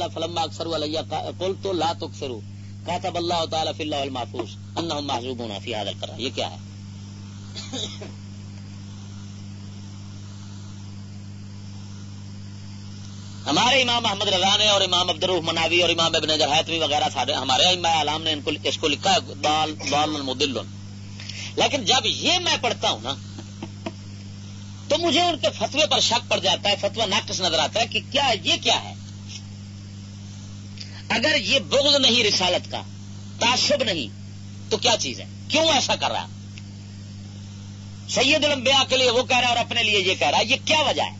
تعالیٰ فلم اکثر کل تو لا تکثرو کاتب اللہ تعالیٰ فی اللہ المحفوظ. انہم محضوبون فی حاضر کر یہ کیا ہے؟ ہمارے امام محمد رضا نے اور امام عبد الرحم مناوی اور امام ابن جرحتوی وغیرہ سارے ہمارے امام علام نے ان کو اس کو لکھا ہے دال دال مدل لیکن جب یہ میں پڑھتا ہوں نا، تو مجھے ان کے فتوے پر شک پڑ جاتا ہے فتوا ناقص نظر آتا ہے کہ کیا یہ کیا ہے؟ اگر یہ بغض نہیں رسالت کا، تعصب نہیں، تو کیا چیز ہے؟ کیوں ایسا کر رہا؟ سید الانبیاء کے لیے وہ کہہ رہا ہے اور اپنے لیے یہ کہہ رہا ہے، یہ کیا وجہ ہے؟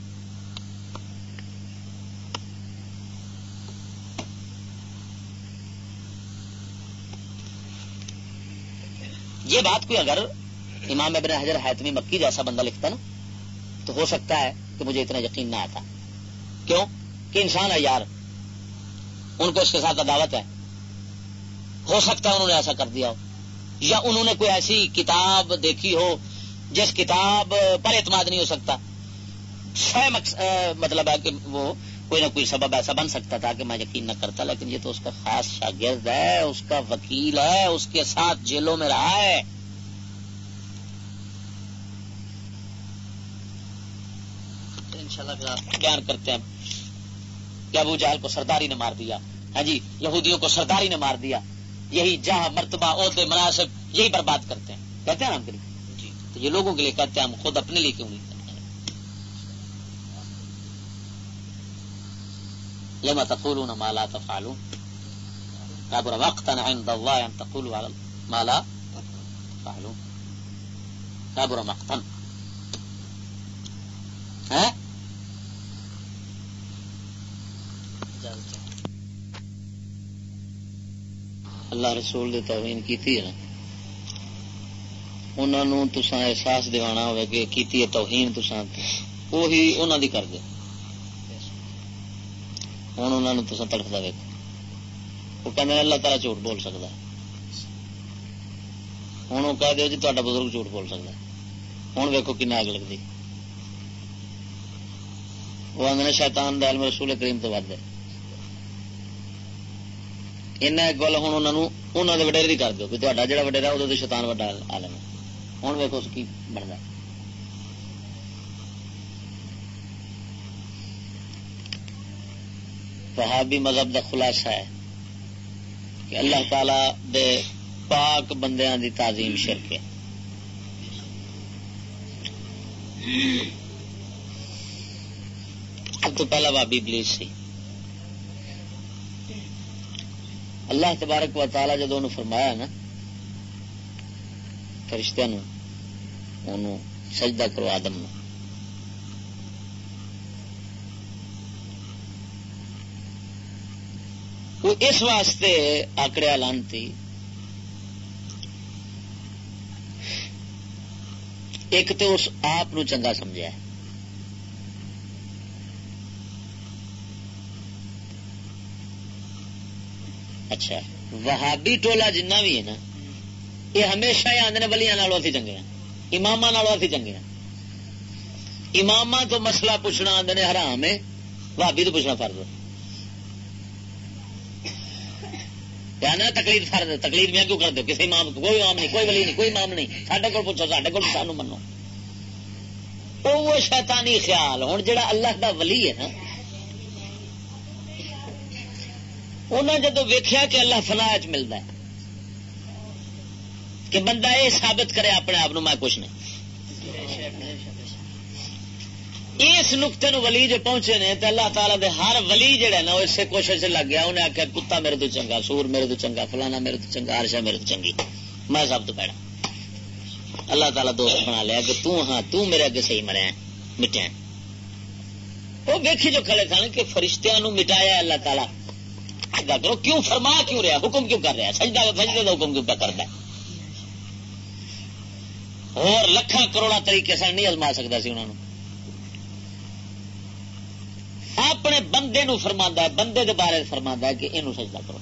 یہ بات کوئی اگر امام ابن حضر حیتمی مکی جیسا بندہ لکھتا نا، تو ہو سکتا ہے کہ مجھے اتنا یقین نہ آتا۔ کیوں؟ کہ انسان ہے یار ان کو اس کے ساتھ عداوت ہے۔ ہو سکتا ہے انہوں نے ایسا کر دیا ہو۔ یا انہوں نے کوئی ایسی کتاب دیکھی ہو جس کتاب پر اعتماد نہیں ہو سکتا۔ مطلب ہے کہ وہ کوئی نہ کوئی سبب ایسا بن سکتا تھا کہ میں یقین نہ کرتا، لیکن یہ تو اس کا خاص شاگرد ہے، اس کا وکیل ہے، اس کے ساتھ جیلوں میں رہا ہے۔ بیان کرتے ہیں۔ کہ ابو جہل کو سرداری نے مار دیا۔ ہاں جی یہودیوں کو سرداری نے مار دیا۔ یہی جہاں مرتبہ عہدے مناسب یہی برباد کرتے ہیں۔ کہتے ہیں نا ہم کے لیے؟ جی۔ تو یہ لوگوں کے لیے کہتے ہیں ہم خود اپنے لیے کیوں نہیں لما تقولون ما لا تفعلون۔ كبر وقتا عند الله ان تقولوا ما لا تفعلون۔ كبر مقتا ها اللہ رسول دی توہین کیتی ہے نا۔ انہاں انہوں تسا احساس دیوانا ہوئے کہ کیتی ہے توہین تسا وہی انہوں دی کر دے۔ ہوں انہوں نے تصا تڑفتا ویک وہ کہ اللہ تعالیٰ جھوٹ بول سکتا ہے۔ ہوں وہ کہہ دو جی تا بزرگ جھوٹ بول سکتا ہے۔ ہوں ویکو کن اگ لگتی وہ آدھے شیتان دل میں رسول کریم تو ود ہے ایک گل ہوں انہوں نے وڈیری کر دو کہ تا جا وڈیرا ادو شیتان وڈا آلم ہوں ویکو اس کی بنتا وہابی مذہب کا خلاصہ ہے کہ اللہ تعالی دے پاک بندیاں دی تعظیم شرک ہے اب تو پہلا وابی بلیس سی اللہ تبارک و تعالی جدو انہوں فرمایا نا فرشتہ نو سجدہ کرو آدم نو۔ وہ اس واسطے آکڑیا لانتی، ایک تو اس آپ چنگا سمجھا اچھا وہابی ٹولا جنہ بھی ہے نا، یہ ہمیشہ ہی آدھے بلیاں ابھی چنگے ہیں۔ امام ابھی چنگے ہیں۔ امام تو مسئلہ پوچھنا آدھے حرام ہے بھابی تو پوچھنا فرض ہے۔ تکلیف سر تکلیف میں کیوں کر دو کسی مام کوئی مام نہیں، کوئی ولی نہیں، کوئی مام نہیں۔ سڈے کو پوچھو سڈے کو سانو منو۔ وہ شیطانی خیال۔ ہوں جڑا اللہ دا ولی ہے نا انہیں جدو ویخیا کہ اللہ فلاح چ ملتا ہے، کہ بندہ یہ ثابت کرے اپنے آپ میں کچھ نہیں۔ اس نقطے نو ولی جو پہنچے نے تو اللہ تعالیٰ دے ہر ولی جہا نا، وہ اسے کوشش لگ گیا انہیں آخیا کتا میرے تو چنگا، سور میرے تو چنگا، فلانا میرے تو چنگا ہرشا میرے تو چنگی۔ میں سب تو پیڑا اللہ تعالیٰ دوست بنا لیا کہ تو ہاں تو میرے اگے صحیح مریا مٹیا وہ ویکھی جو کھڑے سن کہ فرشتیاں نو مٹایا اللہ تعالیٰ۔ کرو، کیوں فرما کیوں رہا حکم کیوں کر رہا ہے؟ سجدہ سجدے کا حکم کیوں پہ کرتا ہے؟ اور لکھان کروڑا طریقے سے نہیں ازما سکتا سی انہوں اپنے بندے نو فرما ہے، بندے دے بارے فرما ہے کہ یہ سجدہ کرو۔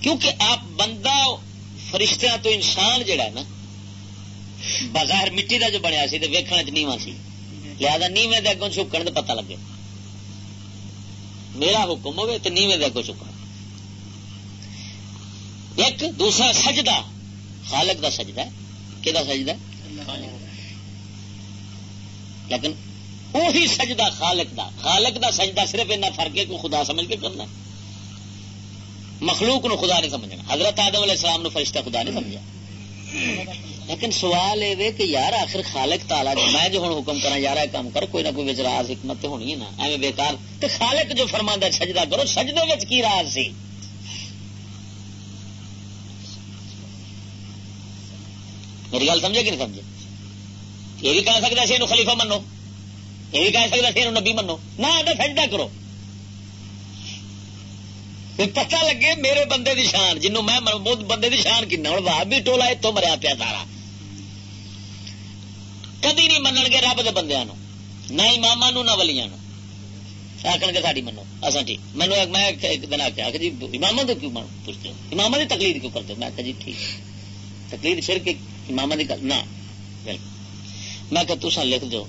کیونکہ آپ بندہ فرشتہ تو انسان جڑا ہے نا، بظاہر مٹی کا جو بنیا سی تو ویکن چ نیواں سی۔ لہذا نیویں دے اگوں چکن تو پتہ لگے۔ میرا حکم ہوگی تو نیویں دے اگوں چکنا ایک دوسرا سجدہ، خالق دا سجدہ ہے۔ کہ سجدہ ہے؟ لیکن وہی سجدہ خالق دا۔ خالق دا سجدہ صرف اتنا فرق ہے کہ خدا سمجھ کے کرنا مخلوق نو خدا نہیں سمجھنا۔ حضرت آدم علیہ السلام نو فرشتہ خدا نہیں سمجھا۔ لیکن سوال یہ کہ یار آخر خالق تالا جو میں جو ہوں حکم کرا یار کام کر، کوئی نہ کوئی راز، حکمت ہونی ہے نا۔ ایویں بےکار تو خالق جو فرما سجدہ کرو۔ سجدے کی راز سی؟ میری گل سمجھے کہ نہیں سمجھے؟ یہ بھی کہہ سکتا سی خلیفہ منو۔ یہ بھی کہہ سکتا سی نبی منو۔ نہ سجدہ کرو۔ پتہ لگے میرے بندے دی شان جنوں میں بندے دی شان کن ہوں واہ بھی ٹولا اتوں مریا پیا سارا کدی نہیں من گے رب دے بندے نہ امام نہ ولیاں آخر گے ساری منو اصا ٹھیک مینو میں ایک دن آخیا کہ جی امام تو کیوں پوچھتے ہو امام کی تکلیف کیوں کرتے ہو میں کہ جی ٹھیک تکلیف پھر کہ امام کی نہ میں کہ تسا لکھ دو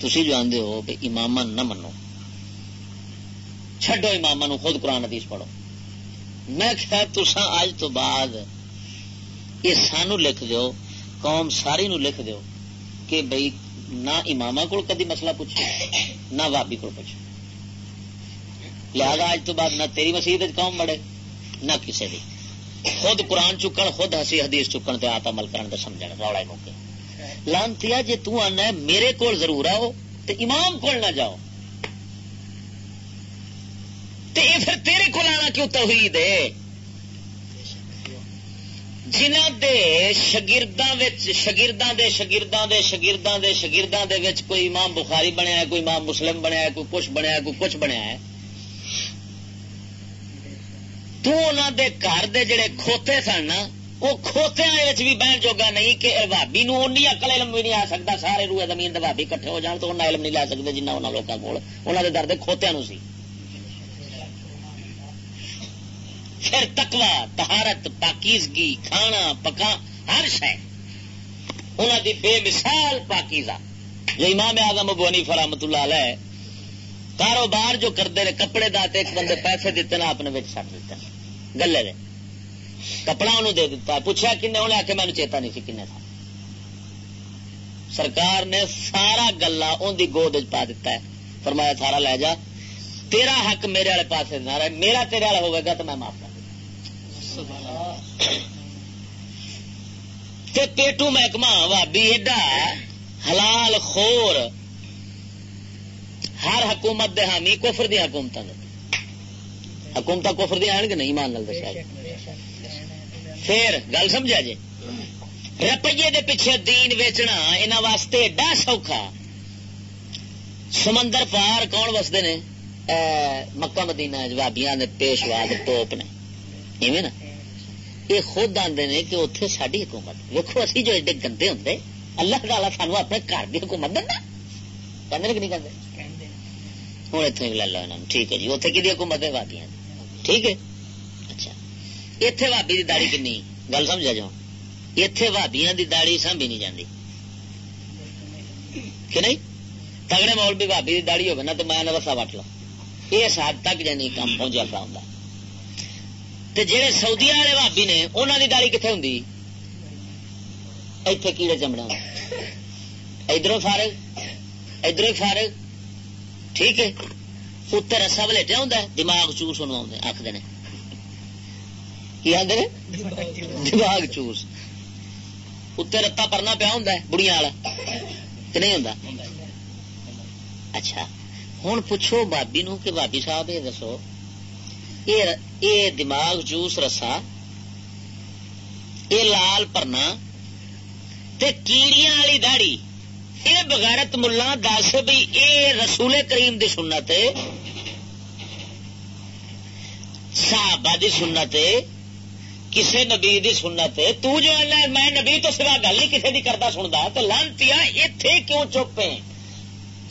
تھی جو آدھے ہو کہ امام نہ منو چڈو امام خود قرآن حدیث پڑھو۔ میں کیا تسا اج تو بعد یہ سانو لکھ دو قوم ساری نو لکھ دو کہ بھائی نہ امام کو کدی مسئلہ پوچھو، نہ بابی کو پوچھو۔ لہذا اج تو بعد نہ تیری مسیح قوم بڑے نہ کسی بھی خود قرآن چکن، خود ہسی حدیث چکن تے آتا عمل کرن تے سمجھن، روڑا موقع۔ لانتی جی تو آنا ہے، میرے کول ضرور آؤ تے امام کول نہ جاؤ۔ تے اے پھر تیرے کول آنا کیوں توحید ہے؟ جنہ دے شگرداں شگرداں دے شگرداں دے شگرداں دے شگرداں دے وچ کوئی امام بخاری بنیا ہے، کوئی امام مسلم بنیا ہے، کوئی کچھ بنیا ہے، کوئی کچھ بنیا ہے۔ تو انہوں دے گھر دے جڑے کھوتے سن وہ کھوتیا بھی بہن جوگا نہیں کہ بھابی نو اونی اکل علم بھی نہیں آ سکتا، سارے روئے زمین دے بھابی کٹھے ہو جان تو انہیں علم نہیں لے سکتے جنہ انہوں لوگوں کو انہوں دے درد کھوتیا نو سی۔ پھر تکوا تہارت پاکیزگی، کھانا، پکا، ہر شہ انہوں دی بے مثال پاکیزہ۔ جو امام اعظم ابو حنیفہ رحمۃ اللہ علیہ کاروبار جو کرتے ہیں کپڑے دے ایک بندے پیسے دیتے نا اپنے چڑ دیتے۔ گلے دے۔ کپڑا انہوں دے دیتا۔ پوچھا کن انہیں آ کے مجھے چیتا نہیں سی کن تھا سرکار نے سارا گلا ان کی گود پا دیتا ہے۔ فرمایا، سارا لے جا۔ تیرا حق میرے والے پاس نہ رہے، میرا تیرے والا ہوگا تو میں معاف کر تے پیٹو محکمہ بھابی ایڈا حلال خور ہر حکومت دے حامی کفر دی حکومت حکومت کفر دیا آن گے نہیں مان لال دشا جی۔ پھر گل سمجھا جی؟ روپیے دے پیچھے دین ویچنا انہوں واسطے ایڈا سوکھا۔ سمندر پار کون وستے نے؟ مکہ، مدینہ، جوابیاں نے پیشوا ٹوپ نے۔ ایویں نا؟ یہ خود آدھے نے کہ اتنے ساری حکومت۔ ویکو اسی جو ایڈے گندے ہوں اللہ تعالیٰ سانو اپنے گھر کی حکومت دینا کہ نہیں کرتے ہوں اتنے لے لو ٹھیک ہے جی۔ اتنے کی حکومت ہے؟ وادیاں ٹھیک ہے؟ اچھا۔ اتے بھابی کی داڑی کنی گل سمجھا جاؤ اتے بھابیا کی داڑی سانبھی نہیں جاتی کہ نہیں؟ تگڑے مول بھی بھابی کی داڑی ہوگی نا تو میں رسا وٹ لو یہ حد تک جانی کام پہنچا پا ہوں جہے سعودی والے بھابی نے انہوں کی داڑی کتنے ہوں اتنے کیڑے چمڑے ادھر فارغ ادھر فارغ۔ ٹھیک ہے؟ اتر رسا ولیٹیا ہوں دماغ چوس آخر کی آدھے دماغ چوس۔ اتنے رتا پرنا پیا ہوں بڑیا والا۔ کہ نہیں ہوں اچھا۔ ہوں پوچھو بابی نو کہ بابی صاحب، یہ دسو۔ یہ دماغ جوس رسا یہ لال پرنا کیڑیاں والی داڑی یہ بغیرت ملا دس بھی یہ رسول کریم دی سنت، صحابہ دی سنت، کسے نبی دی سنت، تو جو ہے میں نبی تو سوا گل نہیں کسی دی کرتا سنتا تو لانتی اتے کیوں چپے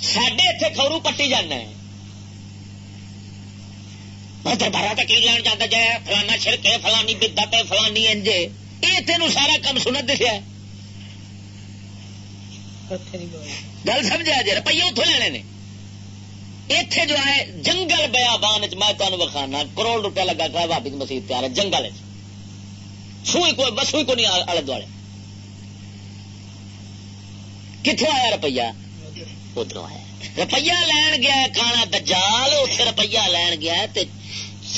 سڈے اتے خورو پٹی جانا ہے۔ میں دربارہ تک لین جانا جائے فلانا چھڑکے فلانی بدت فلانی انجے یہ تینوں سارا کام سنت دسیا گل سمجھا جی روپیے اتوں لینے نے اتے جو ہے جنگل بیا بان میں تمہیں بخانا کروڑ روپیہ لگا کر بابی مسیح تیار ہے جنگل سوئی کوئی بسوئی کو نہیں آلے دوالے کتوں آیا روپیہ ادھر آیا روپیہ لین گیا کھانا دجال اتنے روپیہ لین گیا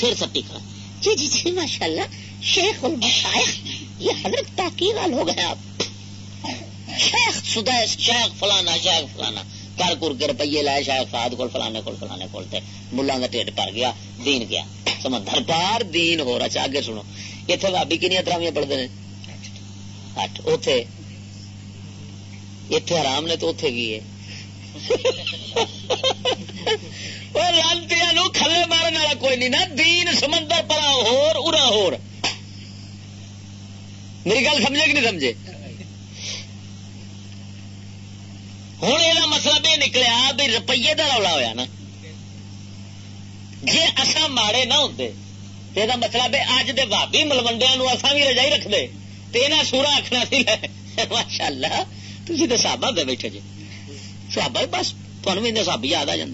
سر سٹی کھانا جی جی جی ماشاء اللہ شیخ المشائخ، یہ حضرت تاکیر ہو گئے آپ۔ شیخ سدیش شیخ فلانا شیخ فلانا۔ کر کر کے روپیے لائے شاید فاد کو فلانے کو فلانے کو ملا کا ٹھڈ پر گیا، دین گیا۔ سمندر پار دین ہو رہا اگے سنو۔ اتنے بابی کنیا تراویاں پڑھتے ہیں اٹھ۔ اتے اتے آرام نے تو اتے کی ہے؟ لانتی کھلے مارن والا کوئی نہیں نا دین سمندر پرا ہورا ہور میری گل سمجھے کہ نہیں سمجھے ہوں یہ مطلب یہ نکلیا بھی روپیے کا رولا ہوا نا جی اصا ماڑے نہ ہوتے یہ مطلب ہے اج دے بھابی ملوڈیا اصا بھی رجائی رکھتے تو یہاں سورا آخنا سی ماشاء اللہ تھی تو سابا دے بیٹھے جی سابا بس تمہیں بھی سب یاد آ جا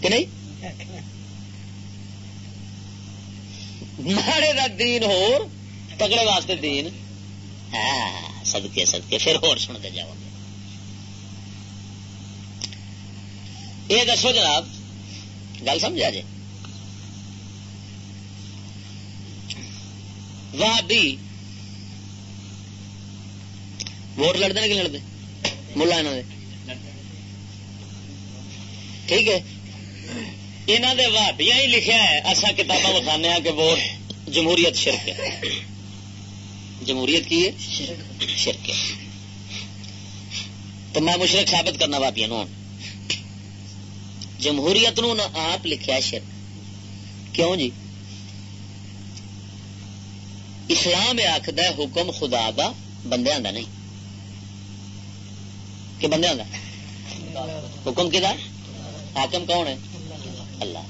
کہ نہیں ماڑے کا دین ہو تگڑے واسطے دین ہاں سدکے سدکے پھر ہور سنتے جاؤ گے یہ دسو جناب گل سمجھا جی وادی ووٹ لڑتے کہ لڑتے ملا یہاں ٹھیک ہے۔ یہاں دے وادیا ہی لکھا ہے۔ اصا کتاباں بخانے کہ ووٹ جمہوریت شرک ہے۔ جمہوریت کی ہے؟ شرک۔ ہے۔ تو میں مشرق ثابت کرنا واپیا نو جمہوریت نو آپ لکھا شرک۔ کیوں جی؟ اسلام آخد حکم خدا دا بندے دا نہیں۔ کہ بندے دا حکم کدا حاکم کون ہے؟ اللہ۔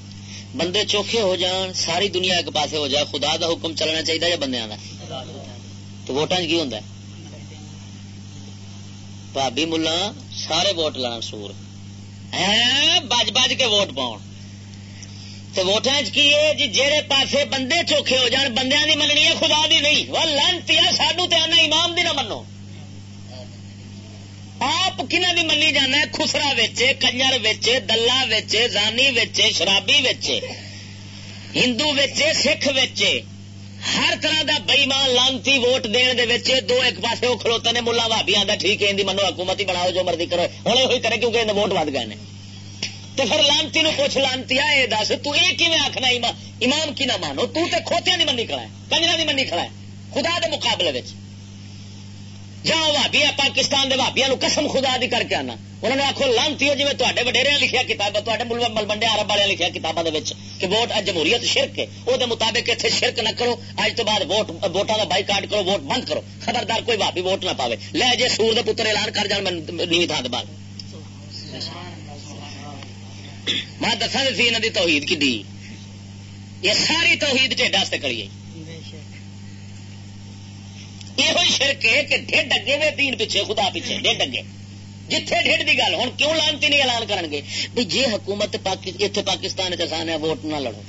بندے چوکھے ہو جان، ساری دنیا ایک پاسے ہو جائے، خدا دا حکم چلنا چاہیے یا بندے دا؟ تو ووٹان کی ہوں بھابی ملا، سارے ووٹ لان سور۔ بج بج کے ووٹ پاؤ تو ووٹان کی جی جہے پاسے بندے چوکھے ہو جان بندیا کی مننی ہے، خدا دی نہیں۔ وہ لانتی سڈو تو آنا امام دی نہ منو۔ آپ کنہ دی منی جانا ہے خسرا ویچے، کنجر ویچے، دلہ ویچے، زانی ویچے، شرابی ویچے، ہندو ویچے، سکھ ویچے، ہر طرح دا بئیمان لانتی ووٹ دین دے ویچے، دو ایک پاسے وہ کھڑوتے نے، ملا بھابی آتا ٹھیک ہے منو حکومت ہی بناؤ جو مرضی کرو، ہوں ہوئی کرے کیونکہ ووٹ ود گئے تو پھر لانتی نو پوچھ، لانتی یہ دس تھی آخنا امام کی نہ مانو، تو تے کھوتیاں دی منی کھڑا ہے کنجر دی منی کھڑا ہے، خدا دے مقابلے وچ۔ جاؤ بھابی پاکستان کے بھابیا قسم خدا دی کر کے آنا۔ انہوں نے آخو لانتی ہو جی تے وڈیر لکھا کتاب ملبنڈے ارب والے لکھا کتابوں کے کہ ووٹ جمہوریت شرک ہے۔ وہ مطابق اتنے شرک نہ کرو۔ اج تو بعد ووٹ ووٹان کا بائی کاٹ کرو، ووٹ بند کرو۔ خبردار کوئی بھابی ووٹ نہ پاوے۔ لے جی سور دے پتر اعلان کر جان نیوی تھان بعد میں دسا سی یہاں کی توحید کی یہ ساری توحید ٹھڈ کریے یہ شرک ہے کہ ڈیڈ اگے وے دین پیچھے خدا پیچھے ڈیڈ اگے جتھے ڈیڈ کی گل ہوں کیوں لانتی نہیں اعلان کرن گے بھی جی حکومت اتنے پاکستان چسان ہے ووٹ نہ لڑو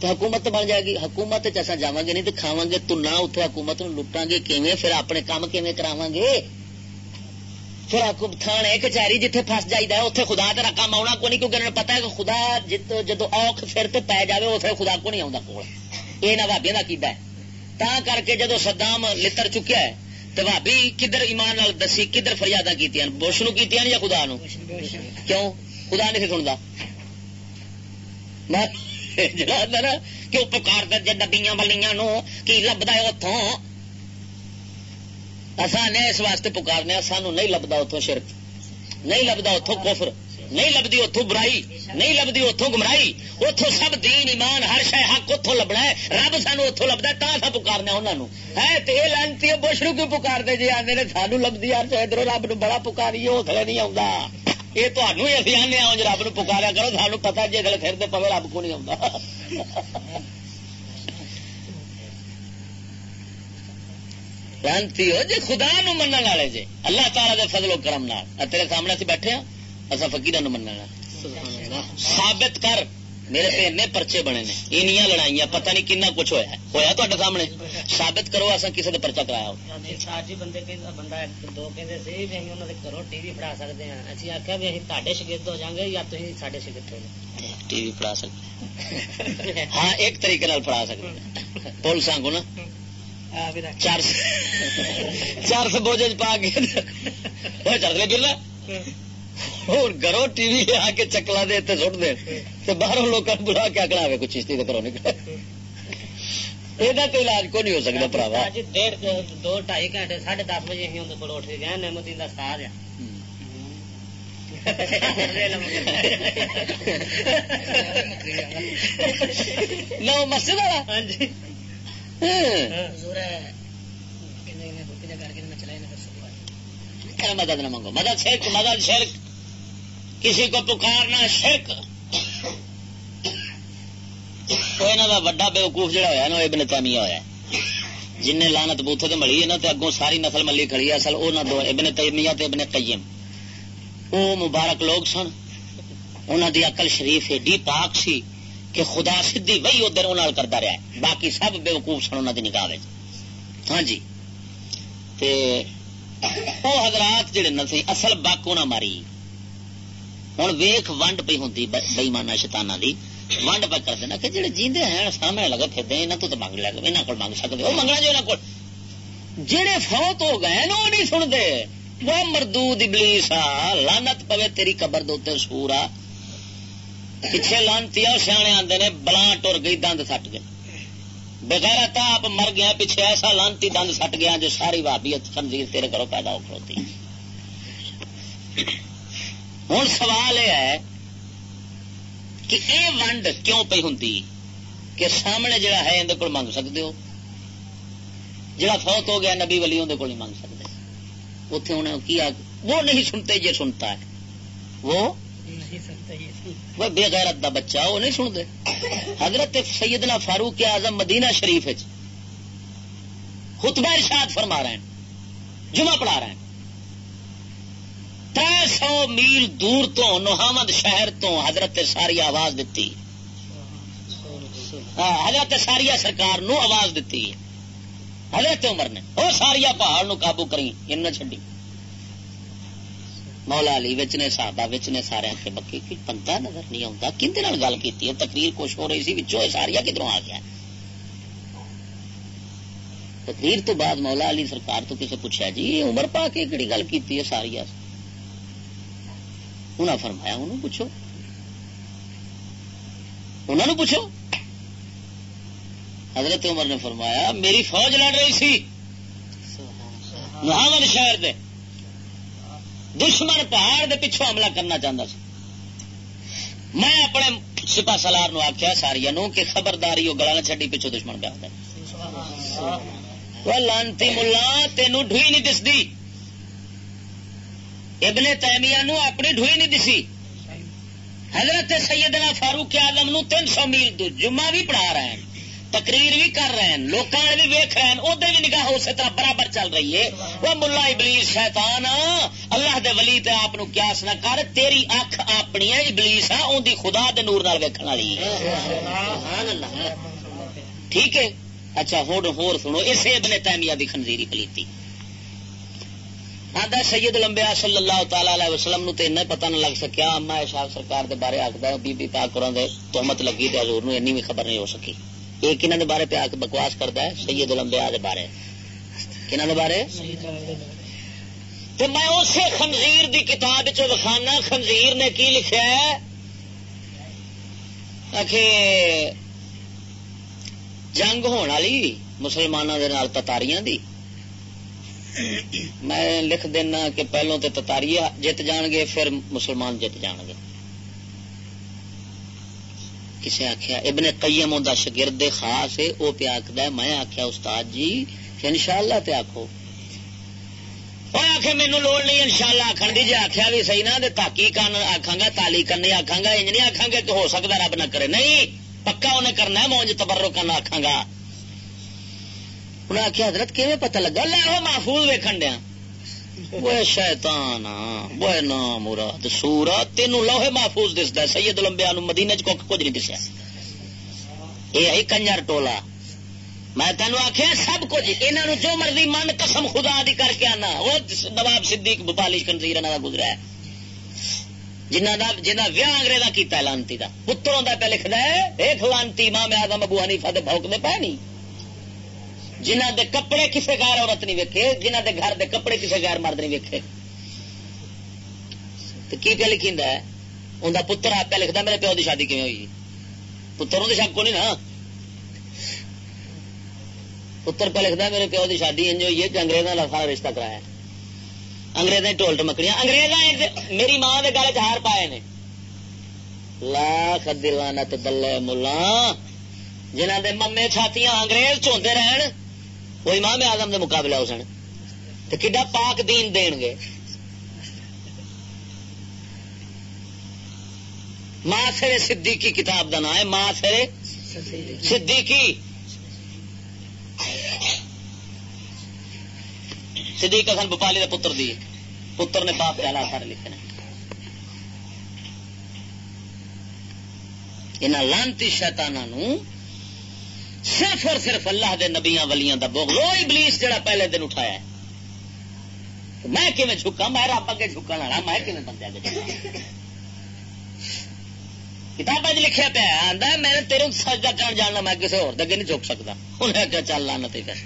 تو حکومت بن جائے گی حکومت چسا جا گے نہیں تو کھاوا گے تو نہ اتنے حکومت لٹا گے کیویں پھر اپنے کام کیویں کراوا گے پھر تھانے کچہری جتھے فس جائیے اتنے خدا تیرا کام آنا کو نہیں کیونکہ انہوں نے پتا ہے کہ خدا جدو اوکھ پھر تو پی جائے اتنے خدا کو نہیں آتا کول یہ نہ بابیا کا کیدا ہے تا کر کے جدو سدام لڑ چکیا ہے، تو بھابی کدھر ایمان نال دسی، کدھر فریادہ کی بش نو کی یا خدا نو؟ کیوں؟ خدا نہیں سنتا نا کیوں پکار دے ڈبیاں بلیاں نو، کی لبدا اتوں اصا نے اس واسطے پکارنے سانو نہیں لبدا اتوں شرک، نہیں لبدا اتوں کفر۔ نہیں لبھی اتو برائی، نہیں لبھی اتو گمرائی اتو سب دین، ایمان، ہر شہ حق اتو لبنا ہے، رب سانو اتو لبدا تا سا پکارنے انہوں ہے تو یہ لانتی بوشرو کیوں پکار دے جی آدھے سانو لبھی یار تو ادھر رب نو بڑا پکاری حوصلے نہیں آتا یہ تمہیں ہی ابھی آنے آؤ رب نو پکاریا کرو، سانو پتا جی ادھر پھر پوے رب کو نہیں آتا لانتی ہو جی خدا نو من والے جی اللہ تعالی دے فضل و کرم نال۔ تیرے سامنے سے بیٹھے ہاں۔ اصا فکیر من ثابت کر۔ میرے پہ این پرچے بنے نے۔ اینیاں لڑائیاں پتہ نہیں کنا کچھ ہویا ہوا تے سامنے؟ ثابت کرو اصا کسی نے پرچا کرایا ٹی وی پڑھا سکتے ہاں۔ ایک طریقے پڑھا سکتے پول سانگو نا۔ چار سو بوجھ پا کے۔ چڑھ لے گلا گرو ٹی وی آ کے چکلا دے سٹ دے باہر لوگ بلا کے آکڑا آئے کچھ چیشتی کرو نکل یہ علاج کو نہیں ہو سکتا پراوا ڈیڑھ دو ڈھائی گھنٹے ساڑھے دس بجے ہی اندر اٹھ کے گیا نعمتین کا ساتھ ہے نو مسجد والا ہاں جی مدد نہ منگو مدد شرک مدد شرک کسی کو پکارنا شرک یہاں کا وڈا بے وقوف جہا ہوا نا ابن تیمیہ ہوا جن نے لانت بوتھے تو ملی ہے نا تو اگوں ساری نسل ملی کھڑی ہے۔ اصل وہ نہ دو، ابن تیمیہ تے ابن قیم۔ وہ مبارک لوگ سن۔ انہوں دی عقل شریف ایڈی پاک سی کہ خدا سدھی وہی ادھر انہوں کرتا رہا ہے۔ باقی سب بے وقوف سن انہوں دی نگاہ ہاں جی۔ تے وہ حضرات جڑے نہ اصل بک انہیں ماری۔ ہوں ویخ ونڈ پی ہوں بئیمانا شتانا دی ونڈ پہ کر دینا کہ جڑے جیندے ہیں سامنے لگے پھر یہاں تو منگ لے یہاں کو منگ سکتے وہ منگنا جو یہاں کو جہے فوت ہو گئے وہ نہیں سنتے وہ مردود ابلیس آ لانت پوے تیری قبر دے سور آ پیچھے لانتی سیانے آتے نے بلان ٹر گئی دند سٹ گئے بغیر تاپ مر گیا پیچھے ایسا لانتی دند سٹ گیا جو ساری بھابیت خنزیر تیرے گھروں پیدا ہو کھڑوتی ہوں سوال یہ ہے کہ یہ ونڈ کیوں پی ہوں کہ سامنے جڑا ہے اندر کو منگ سکتے ہو؟ جڑا فوت ہو گیا نبی ولی اندر کو نہیں منگ سکتے اتنے انہیں کیا وہ نہیں سنتے یہ سنتا ہے۔ وہ وہ بے غیرت دا بچہ وہ نہیں سنتے۔ حضرت سیدنا فاروق اعظم مدینہ شریف خطبہ ارشاد فرما رہے ہیں جمعہ پڑھا رہے ہیں۔ تر سو میل دور تو نوحمد شہر تو حضرت ساری آواز دیتی۔ ہاں، حضرت ساریا سرکار نو آواز دیتی۔ حضرت عمر نے وہ ساریا پہاڑ نو قابو کری، ان چڈی مولا علی وچ نے، صحابہ وچ نے سارے کے بکی کوئی بندہ نظر نہیں آتا کھنتے گل کی تقریر کچھ ہو رہی سی، وچوں ساریا کدھروں آ گیا تقریر تو بعد مولا علی سرکار تو کسی پوچھا جی عمر پا کے کہڑی گل کی ساریا سے انہیں فرمایا انہوں پوچھو۔ انہوں نے پوچھو۔ حضرت عمر نے فرمایا میری فوج لڑ رہی سی۔ محمد شہر دے۔ دشمن پہاڑ دے پیچھوں حملہ کرنا چاہتا سی۔ میں اپنے سپا سالار نو آخیا ساریا نو کہ خبرداری وہ گلا نہ چڈی پیچھو دشمن پہ آتا لانتی ملا تینوں ڈوئی نہیں دستی ابن تیمیہ نو اپنی ڈوئی نہیں دسی۔ حضرت سیدنا فاروق آدم نو تین سو میل دور جمعہ بھی پڑھا رہے ہیں، تقریر بھی کر رہے ہیں لوگ بھی ویخ رہے ہیں ادھر بھی نگاہ اسی طرح برابر چل رہی ہے۔ وہ ملا ابلیس شیطان، اللہ دے ولی تے آپ قیاس نہ کر، تیری اکھ اپنی ہے، ابلیس ہاں، آ ان خدا دے نور نال ویکھن والی ٹھیک ہے؟ اچھا ہوں ہور سنو، اسے ابن تیمیہ دی خنزیری کلیتی آدھا سید لمبیا صلی اللہ تعالی علیہ وسلم نو تے پتہ نہ لگ سکیا، اما شاہ سرکار دے بارے آخر بی بی پاک کروں دے تہمت لگی تے حضور نو اینی بھی خبر نہیں ہو سکی۔ یہ کنہ دے بارے پہ آ کے بکواس کرتا ہے، سید لمبیا دے بارے۔ کنہ دے بارے؟ تو میں اسی خنزیر دی کتاب چ وکھانا خنزیر نے کی لکھا ہے؟ جنگ ہونے والی مسلمانوں کے تتاریاں دی۔ میں لکھ دینا کہ پہلو تو تتاری جیت جان گے، پھر مسلمان جیت جان گے۔ کسی آخیا ابن قیم ہوں شگرد خاص ہے وہ پیا آخر میں آخیا استاد جی ان شاء اللہ تے آخو آخ مینو لوڑ نہیں ان شاء اللہ آخر دی جی آخیا بھی صحیح نہ تاکی کن آخا گا، تالی کرنی آخا گا، انج نہیں آخا گا کہ ہو سکتا رب نہ کرے۔ نہیں، پکا انہیں کرنا ہے، مونج تبرو کرنا آخا گا۔ انہیں آخیا حضرت کیون پتہ لگا؟ لو محفوظ ویکن دیا۔ وہ شیطان وہ نام مراد سورا تینوں لوہے محفوظ دستا سید لمبیا مدینے چ کچھ نہیں دسیا۔ یہ ہے کنجر ٹولا۔ میں تینوں آخیا سب کچھ انہوں جو مرضی من قسم خدا دی کر کے آنا۔ وہ نواب صدیق بپالی کنزیر کا گزرا ہے۔ جنہ دا جنہ ویاہ انگریزا کیتا ہے لانتی کا پتروں کا پہ لکھتا ہے، ایک لانتی ماں میں آدم ابو حنیفہ دے بھوکنے پہ نہیں جنہ دے کپڑے کسے غیر عورت نہیں ویکھے، جنہ دے گھر دے کپڑے کسے غیر مرد نہیں ویکھے۔ تو کی پہ لکھی ہے؟ انہیں پتر آپ پہ لکھتا میرے پیو کی شادی کیون ہوئی؟ پتروں کی شک کو نہیں نا؟ پتر پہ لکھتا میرے پیو کی شادی انج ہوئی ہے جی کہ انگریزوں کا سارا رشتہ کرایا انگریزیں ٹول ٹمکڑیاں انگریز میری ماں کے گل چار پائے نے۔ لاکھ دلانت دلے ملا جنہ دے ممے چھاتیاں انگریز چوندے رہن وہ امام آزم دے مقابلہ ہو سن۔ تو کڈا پاک دین دین گے۔ ماں سرے صدیقی کتاب کا نام ہے ماں سرے صدیقی۔ صدیق حسن بپالی کے پتر دی۔ پتر نے باپ پیالا سارے لکھے یہاں لانتی شیتانا صرف اور صرف اللہ دے نبیاں ولیاں دا بوگ وہ ابلیس جڑا پہلے دن اٹھایا ہے. میں کیون جھکا؟ میں رب اگے جھکا والا. میں کیون بندے اگے کتاب لکھا پیا آتا میں تیرے سجدہ کرن جاننا میں کسی اور اگے نہیں جھک سکتا انہیں آخیا چل لانا تے کر۔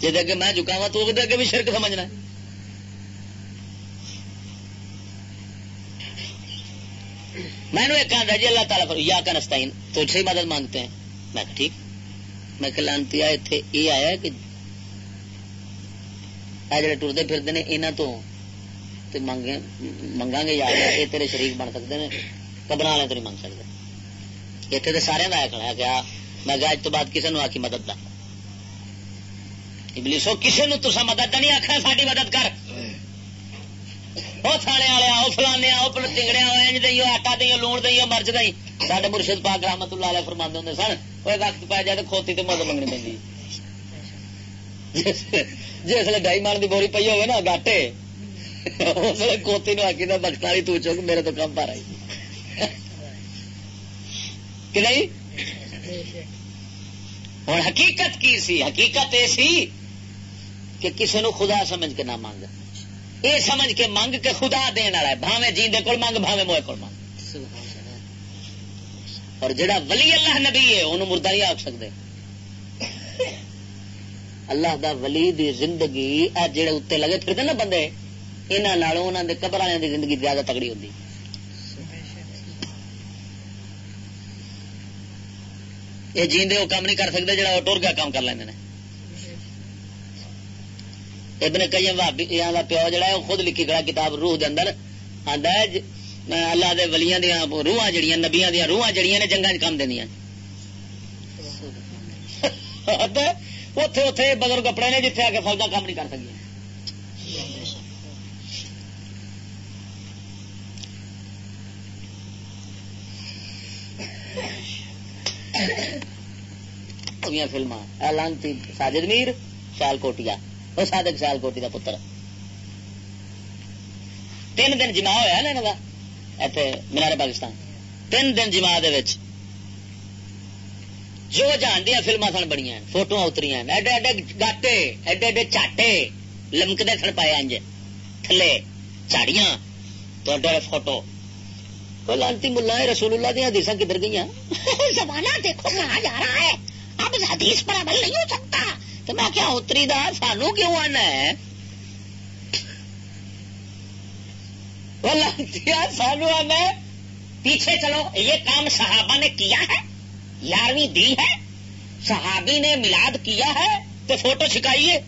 جی اگے میں جھکا وا تو اگے بھی شرک سمجھنا میں نے ایک کہا جی اللہ تعالیٰ یا کا نستا تو صحیح مدد مانگتے ہیں۔ میں ٹھیک میں کہ لانتی اتنے یہ آیا کہ یہ جڑے ٹرتے پھرتے ہیں یہاں تو منگا گے یار یہ تیرے شریک بن سکتے ہیں قبر والے تو نہیں منگ سکتے اتنے تو سارے آیا کھڑا گیا میں گیا اج تو بعد کسی نے آ آخی مدد کا ابلیسو کسی نے تسا مدد نہیں آخر ساری مدد کر وہ تھانے والے آؤ فلانے آؤ ٹنگڑیا ہو دئیو آٹا دئیو لون دئیو مرچ دئی سارے مرشد پاک رحمت اللہ علیہ فرما ہوں سن وہ وقت پی جائے تو کھوتی تو مدد منگنی پہ جس ڈائی مان کی بوری پی ہوگی نا گاٹے اس لیے کھوتی نو آکی بخت والی تو میرے تو کم پا کہ نہیں ہوں حقیقت کی سی حقیقت یہ سی کہ کسی نو خدا سمجھ کے نہ مانگ یہ سمجھ کے منگ کے خدا دین والا ہے بھاوے جیندے کول منگ بھاوے موئے کول منگ اور جڑا ولی اللہ نبی ہے، انہوں مردہ نہیں آخ سکتے۔ اللہ دا ولی دی زندگی، آ جڑے اتنے لگے پھرتے نا بندے انہوں دے قبر والوں دی زندگی زیادہ تگڑی ہوتی یہ جیندے وہ کام نہیں کر سکتے جڑا وہ ٹور گیا کام کر لینا ابن کئی بھابی کا پیو جڑا ہے، وہ خود لکھی کھڑا کتاب روح دے اندر آدھا ہے اللہ دے ولیاں دیا روحاں جڑیاں، نبیاں دیا روحاں جڑیاں نے جنگا کام دیا اتے اتے بزرگ کپڑے نے جتنے آ کے فوجا کام نہیں کر سکی فلما لانتی ساجد میر سیال کوٹیا وہ سادک سیال کوٹی کا پتر۔ تین دن جمع ہوا نا ایتھے مینارے پاکستان۔ تین دن جمع جو جان دیا فلما سن بنیا فوٹو اتری ایڈے ایڈے گاٹے، ایڈے ایڈے چاٹے لمکتے سن پائے انج تھلے چاڑیاں تو ایڈے فوٹو۔ لانتی ملا رسول اللہ دیا حدیث کدھر گئی زمانہ دیکھو، کہاں جا رہا ہے؟ اب حدیث پر عمل نہیں ہو سکتا۔ تو میں کیا اتری دا؟ سانو کیوں آنا ہے؟ سانو پیچھے چلو۔ یہ کام صحابہ نے کیا ہے؟ یارویں دی ہے۔ صحابی نے ملاد کیا ہے؟ تو فوٹو چھکائیے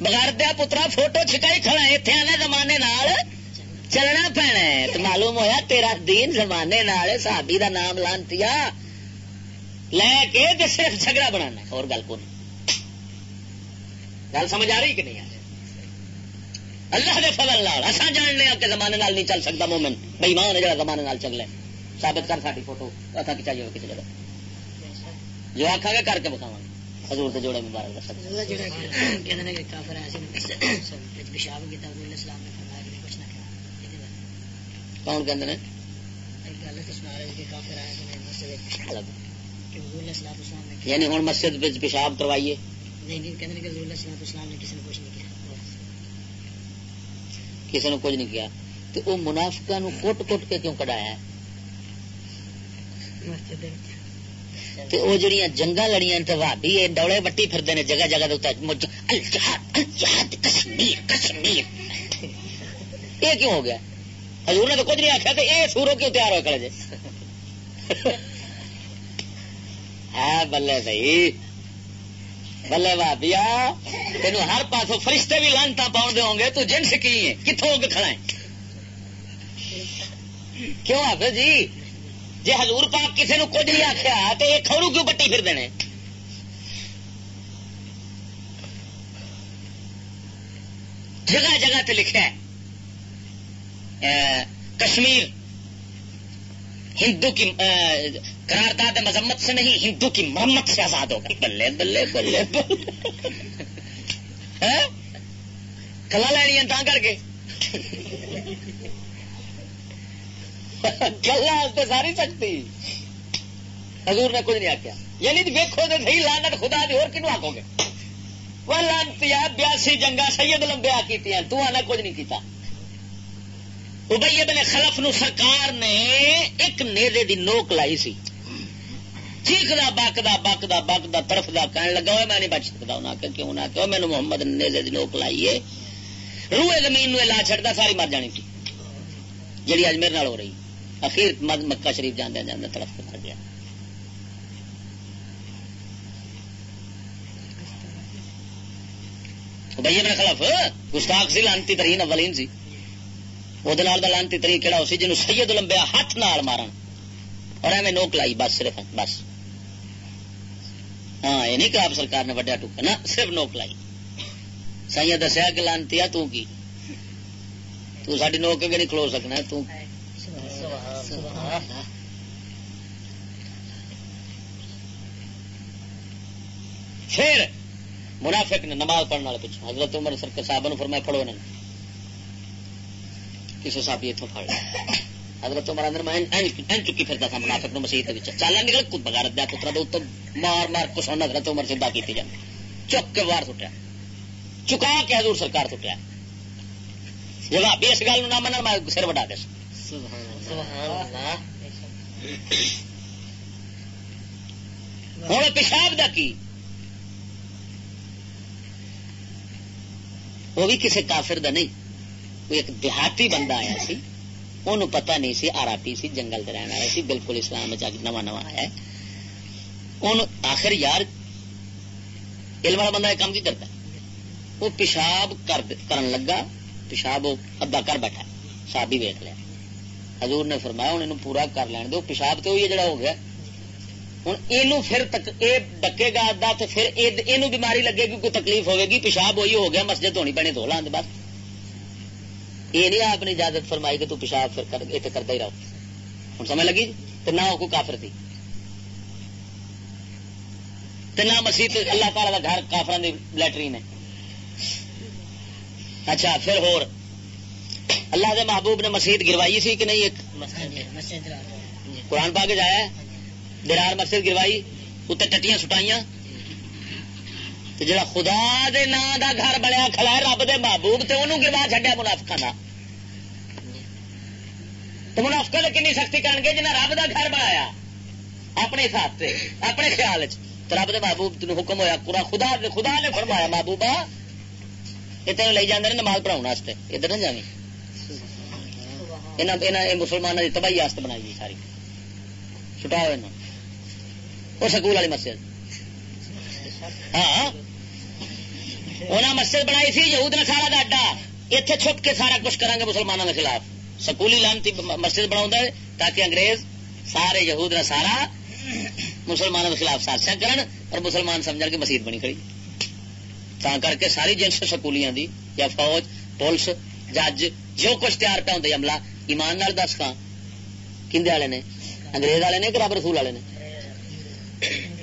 بغیر دیا پترا، فوٹو چھکائی کھڑا اتنے آنے زمانے نال۔ چلنا پینا ہے۔ تو معلوم ہویا تیرا دین زمانے نال صحابی دا نام لانتی لے کے صرف جھگڑا بنانا اور گل کو گل سمجھ آ رہی کہ نہیں آ رہی؟ اللہ دے فضل لال اصا جان لیا کہ زمانے نال نہیں چل سکتا مومن۔ بھائی ماں نے جڑا زمانے نال چل لے۔ ثابت کر ساری فوٹو۔ اتنا کی چاہیے کسی جگہ۔ جو آخا گا کر کے بکھاوا حضور کے جوڑے مبارک دس کون کہ یعنی ہوں مسجد پیشاب کروائیے۔ کسی نے کچھ نہیں کیا۔ تو وہ منافقہ نو کٹ کٹ کے کیوں کڈایا؟ وہ جڑیاں جنگا لڑیاں یہ ڈوڑے وٹی پھرتے ہیں جگہ جگہ کشمیر کشمیر۔ یہ کیوں ہو گیا؟ حضور نے تو کچھ نہیں آخیا تو یہ سورو کیوں تیار ہو کڑے جی ہے بلے بھائی بلے بھابیا تین ہر پاسوں فرشتے بھی لانتا پاؤ دے ہوں گے، تو جنس کی ہے کتوں ہو کے کھڑا ہے؟ کیوں حافظ جی؟ جی حضور پاک کسی نے کچھ نہیں آخیا تو یہ کھورو کیوں پٹی پھر دینے؟ جگہ جگہ تے لکھا ہے کشمیر، ہندو کی قرارداد مذمت سے نہیں، ہندو کی محمد سے آزاد ہوگا بلے بلے بلے کلا لینی ہے کر کے۔ گلا ساری سکتی؟ حضور نے کچھ نہیں آخیا یعنی ویکو تو صحیح لانت خدا دی، اور کنو آکو گے؟ وہ لانتی بیاسی جنگا سید لمبیا کی تو آنا کچھ نہیں کیتا۔ ابئی ابن خلف نو سرکار نے ایک نیزے دی نوک لائی سی۔ چیخدا بکدا بکدا بکدا، طرف دا کہنے لگا ہوئے میں نہیں بچ سکتا انہاں کہ کیوں؟ نہ کہ میں محمد نیزے دی نوک لائی ہے۔ روئے زمین نو لا چھڑدا، ساری مر جانی تھی۔ جڑی اج میرے نال ہو رہی۔ اخیر مکہ شریف جانے جانے طرف مر گیا۔ بھائی ابن خلف، گستاخ سی، لانتی ترین اولین سی۔ وہ لانتی تری کہڑا اسی جنوب سید لمبیا ہاتھ نال مارن۔ اور ایویں نوک لائی، بس، صرف بس۔ ہاں یہ نہیں کہ آپ سرکار نے وڈیا ٹوکا نا صرف نوک لائی۔ سائیں دسیا کہ لانتی تو کی؟ تو ساری نوک کے نہیں کھلو سکنا؟ تو پھر منافق نے نماز پڑھنے والے پچھو حضرت عمر سرکار صاحب نے فرمایا، پڑھو انہوں کسی صاحب اتوں پڑ حضرت عمر اندر میں این چکی پھرتا تھا منافق نو مسیح چالا نکل کچھ بغیر دیا پترا دے تو مار مار کو کچھ حضرت عمر سیدا کی جائے چک کے بار سٹیا۔ چکا کے حضور سرکار سٹیا۔ جب آپ اس گل نہ من میں سر وڈا دس۔ ہوں، پیشاب دا کی؟ وہ بھی کسی کافر دا نہیں، وہ ایک دیہاتی بندہ آیا سی۔ انہوں پتا نہیں سی آراپی سی جنگل رہن والا سی بالکل اسلام نواں نواں آیا آخر یار علم والا بندہ کام کی کرتا وہ پیشاب کرن لگا پیشاب ادا کر بیٹھا صاحب بھی ویک لیا حضور نے فرمایا ہوں یہ پورا کر لین دو پیشاب تو یہ جڑا ہو گیا ہوں یہ پھر تک یہ ڈکے گا ادا تو پھر یہ بیماری لگے گی کوئی تکلیف ہوگی گی پیشاب وہی ہو گیا مسجد ہونی پڑنی دو لاند بس یہ نہیں آپ نے اجازت فرمائی کہ تو پیشاب پھر اتنے کرتا ہی رہو۔ ہوں، سمجھ لگی؟ تو نہ وہ کوئی کافر تھی نہ مسیح اللہ تعالی کا گھر کافر لیٹرین ہے۔ اچھا پھر ہور۔ اللہ دے محبوب نے مسیح گروائی سی کہ نہیں؟ ایک قرآن پا کے جایا درار مسجد گروائی اتنے ٹٹیاں سٹائیاں۔ جا خدا دے نا دا گھر بنیا کھلا رب دے محبوب، تے انہوں گروا چڈیا منافقہ کا تو منافقہ نے کنی سختی کر گے جنہیں رب دا گھر بنایا اپنے حساب سے اپنے خیال رب دے محبوب تین حکم ہوا پورا خدا خدا نے فرمایا محبوبہ یہ تین لے جانے نماز پڑھاؤ واسطے۔ ادھر نہ جانی مسلمانوں کی تباہی واسطے بنائی گئی ساری۔ چھٹاؤ وہ سکول والی مسجد۔ ہاں۔ انہیں مسجد بنائی سی یہود نے سارا کا اڈا اتنے چھپ کے سارا کچھ کریں گے مسلمانوں کے خلاف سکولی لانتی مسجد بنا تاکہ انگریز سارے یہود نے سارا مسلمانوں کے خلاف سازشا کرن اور مسلمان سمجھ کے مسیح بنی کھڑی تا کر کے ساری جنس سکولیاں دی یا فوج پولیس جج جو کچھ تیار پہ ہوں عملہ ایمان نال دس کھاں کھندے والے نے انگریز والے نے کہ رب رسول والے نے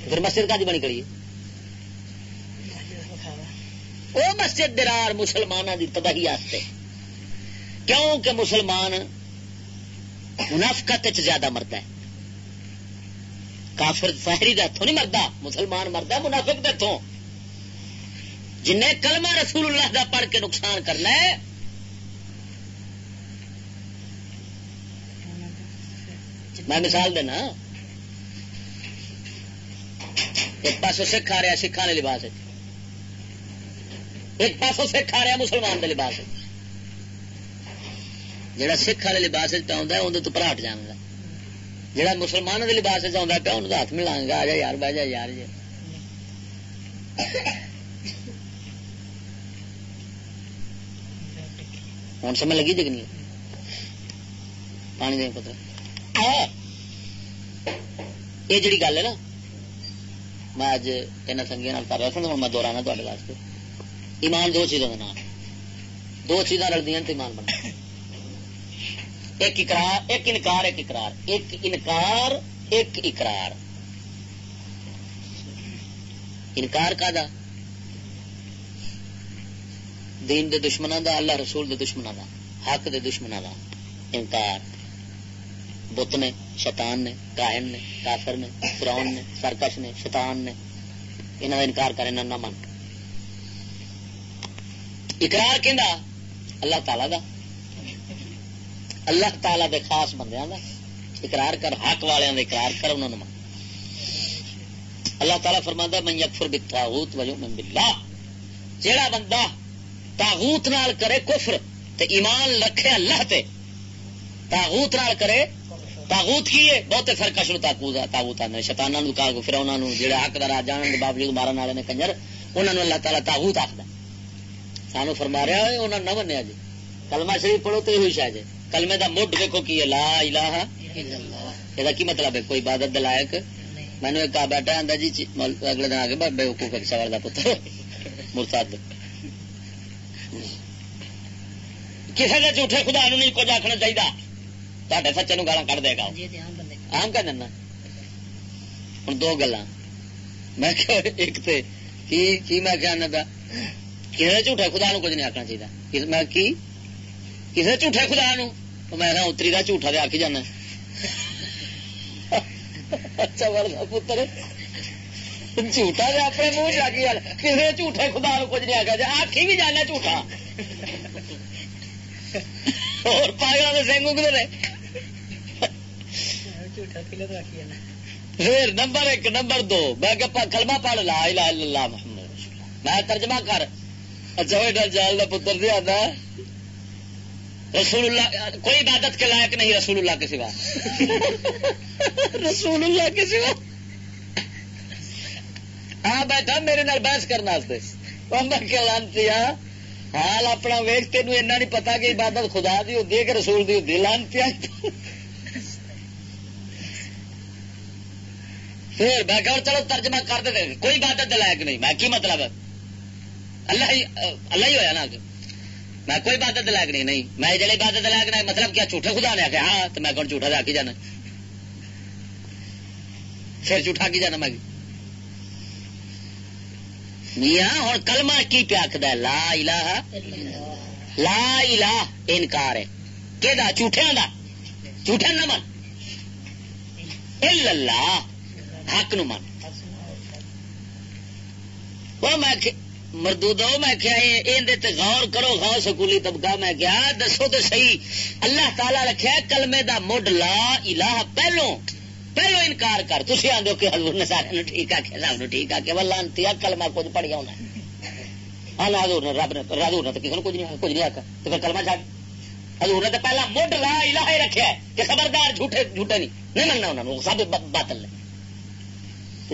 پھر مسجد کا بنی کھڑی ہے وہ مسجد درار مسلمانوں کی تباہی کیوں کہ مسلمان منافقت زیادہ مرد ہے کافر فہری ہاتھوں نہیں مرد مسلمان مرد ہے منافق ہاتھوں جن کلمہ رسول اللہ دا پڑھ کے نقصان کرنا ہے۔ میں مثال دینا۔ ایک پاسوں سکھ آ رہا سکھان کے لباس ایک پاسوں سکھ آ رہا مسلمان کے لباس۔ جہاں سکھ والے لباس آتا ہے اندر تو پراٹ جانا جہاں مسلمان کے لباس آتا پیا ان ہاتھ ملا گا آ جا یار، بہ جا یار جی۔ ہوں سمجھ لگی جگنی؟ پانی دیں پتہ یہ جڑی گل ہے نا، میں اج ان سنگیا کر رہا تھا، میں دوہرانا تے واسطے۔ ایمان دو چیزوں کے نام دو چیزاں رلدی تو ایمان بنتا ایک اقرار، ایک انکار، ایک اقرار۔ ایک انکار، ایک اقرار۔ انکار کا دا دین دے دشمنوں دا، اللہ رسول دے دشمنوں دا، حق دے دشمنوں دا۔ انکار۔ بت نے، شیطان نے، کاہن نے، کافر نے فراؤن نے، سرکش نے، شیطان نے۔ انہوں کا انکار کرے نہ من۔ اقرار کہ اللہ تعالی دا۔ اللہ تعالی دے خاص بندیاں دا۔ اقرار کر، حق والوں کا اقرار کر انہوں نے اللہ تعالیٰ فرما من یکفر بالتاغوت ویؤمن باللہ جیڑا بندہ تاغوت نال کرے کفر تے ایمان رکھے اللہ تے تاغوت نال کرے تاغوت کی ہے؟ بہتے فرقش نو تاغوت تاغوت آنے شیطاناں نو کہا فرعوناں نو جڑے حق دار جانن دے باوجود مارن والے نے کنجر، انہاں نو اللہ تعالی تاغوت آکھدا سانو فرما رہا ہے انہاں نہ منیا جی۔ کلمہ شریف پڑھو تے ہوئی شاہ جی کلمے دا مڈ دیکھو کی ہے لا الہ یہ کی مطلب ہے؟ کوئی عبادت دے لائق؟ میں نے کہا بیٹا جی اگلے دن آ کے بے وقوف سوال دا پتر۔ مرتد۔ کسی نے جھوٹے خدا نہیں کچھ آخنا چاہیے تے سچے نو گالا کٹ دے گا۔ آم کر دینا۔ ہوں دو گلا میں ایک تے کی میں کیا پیا کسی جھوٹے خدا نو کچھ نہیں آخنا چاہیے میں کی کسی جھوٹے خدا نو میں اتری کا جھوٹا دے آخی جانا اچھا پتر جھوٹا دے اپنے منہ چاہیے کسی جھوٹے خدا نو کچھ نہیں آخیا آخی بھی جانا جھوٹا اور پاگل کے سنگ اگتے پھر نمبر ایک نمبر دو میں کلمہ پڑھ لا الہ الا اللہ محمد میں ترجمہ کر اچھا وہ جال کا پتر دیا رسول اللہ کوئی عبادت کے لائق نہیں رسول اللہ کے سوا۔ رسول اللہ کے سوا۔ ہاں بیٹھا میرے نال بحث کرنا میں لانتی حال اپنا ویخ تین ایسا نہیں پتا کہ عبادت خدا دی ہوتی ہے کہ رسول دی ہوتی لانتی پھر میں کہ چلو ترجمہ کر دے کوئی عبادت لائق نہیں۔ میں کی مطلب اللہ ہی اللہ ہی ہوا نا میں کوئی عبادت لائق نہیں میں جڑے عبادت لائق نہیں مطلب کیا جھوٹے خدا نے آخیا ہاں تو میں کون جھوٹا دے کے جانا؟ پھر جھوٹا کی جانا میں؟ میاں ہوں کلمہ کی پیا آخد لا الہ لا الہ انکار ہے۔ کہ جھوٹیا کا جھوٹا نہ من۔ اللہ، حق نو من۔ وہ میں مردودو میں کیا اندر غور کرو، غور سکولی طبقہ میں کیا دسو تو صحیح۔ اللہ تعالی رکھا کلمے دا مڈ لا الہ پہلو پہلو انکار کر۔ تھی آدھو کہ حضور نے سارے ٹھیک آخیا سب نے ٹھیک آخیا وہ لانتی کلمہ کچھ پڑھیا ہونا ہاں حضور نے رب نے حضور نے تو کسی نے کچھ نہیں کچھ نہیں آخر تو پھر کلمہ چڑھ حضور نے تو پہلا مڈ لا الہ رکھا کہ خبردار جھوٹے جھوٹے نہیں۔ نہیں مننا انہوں نے سب باطل نے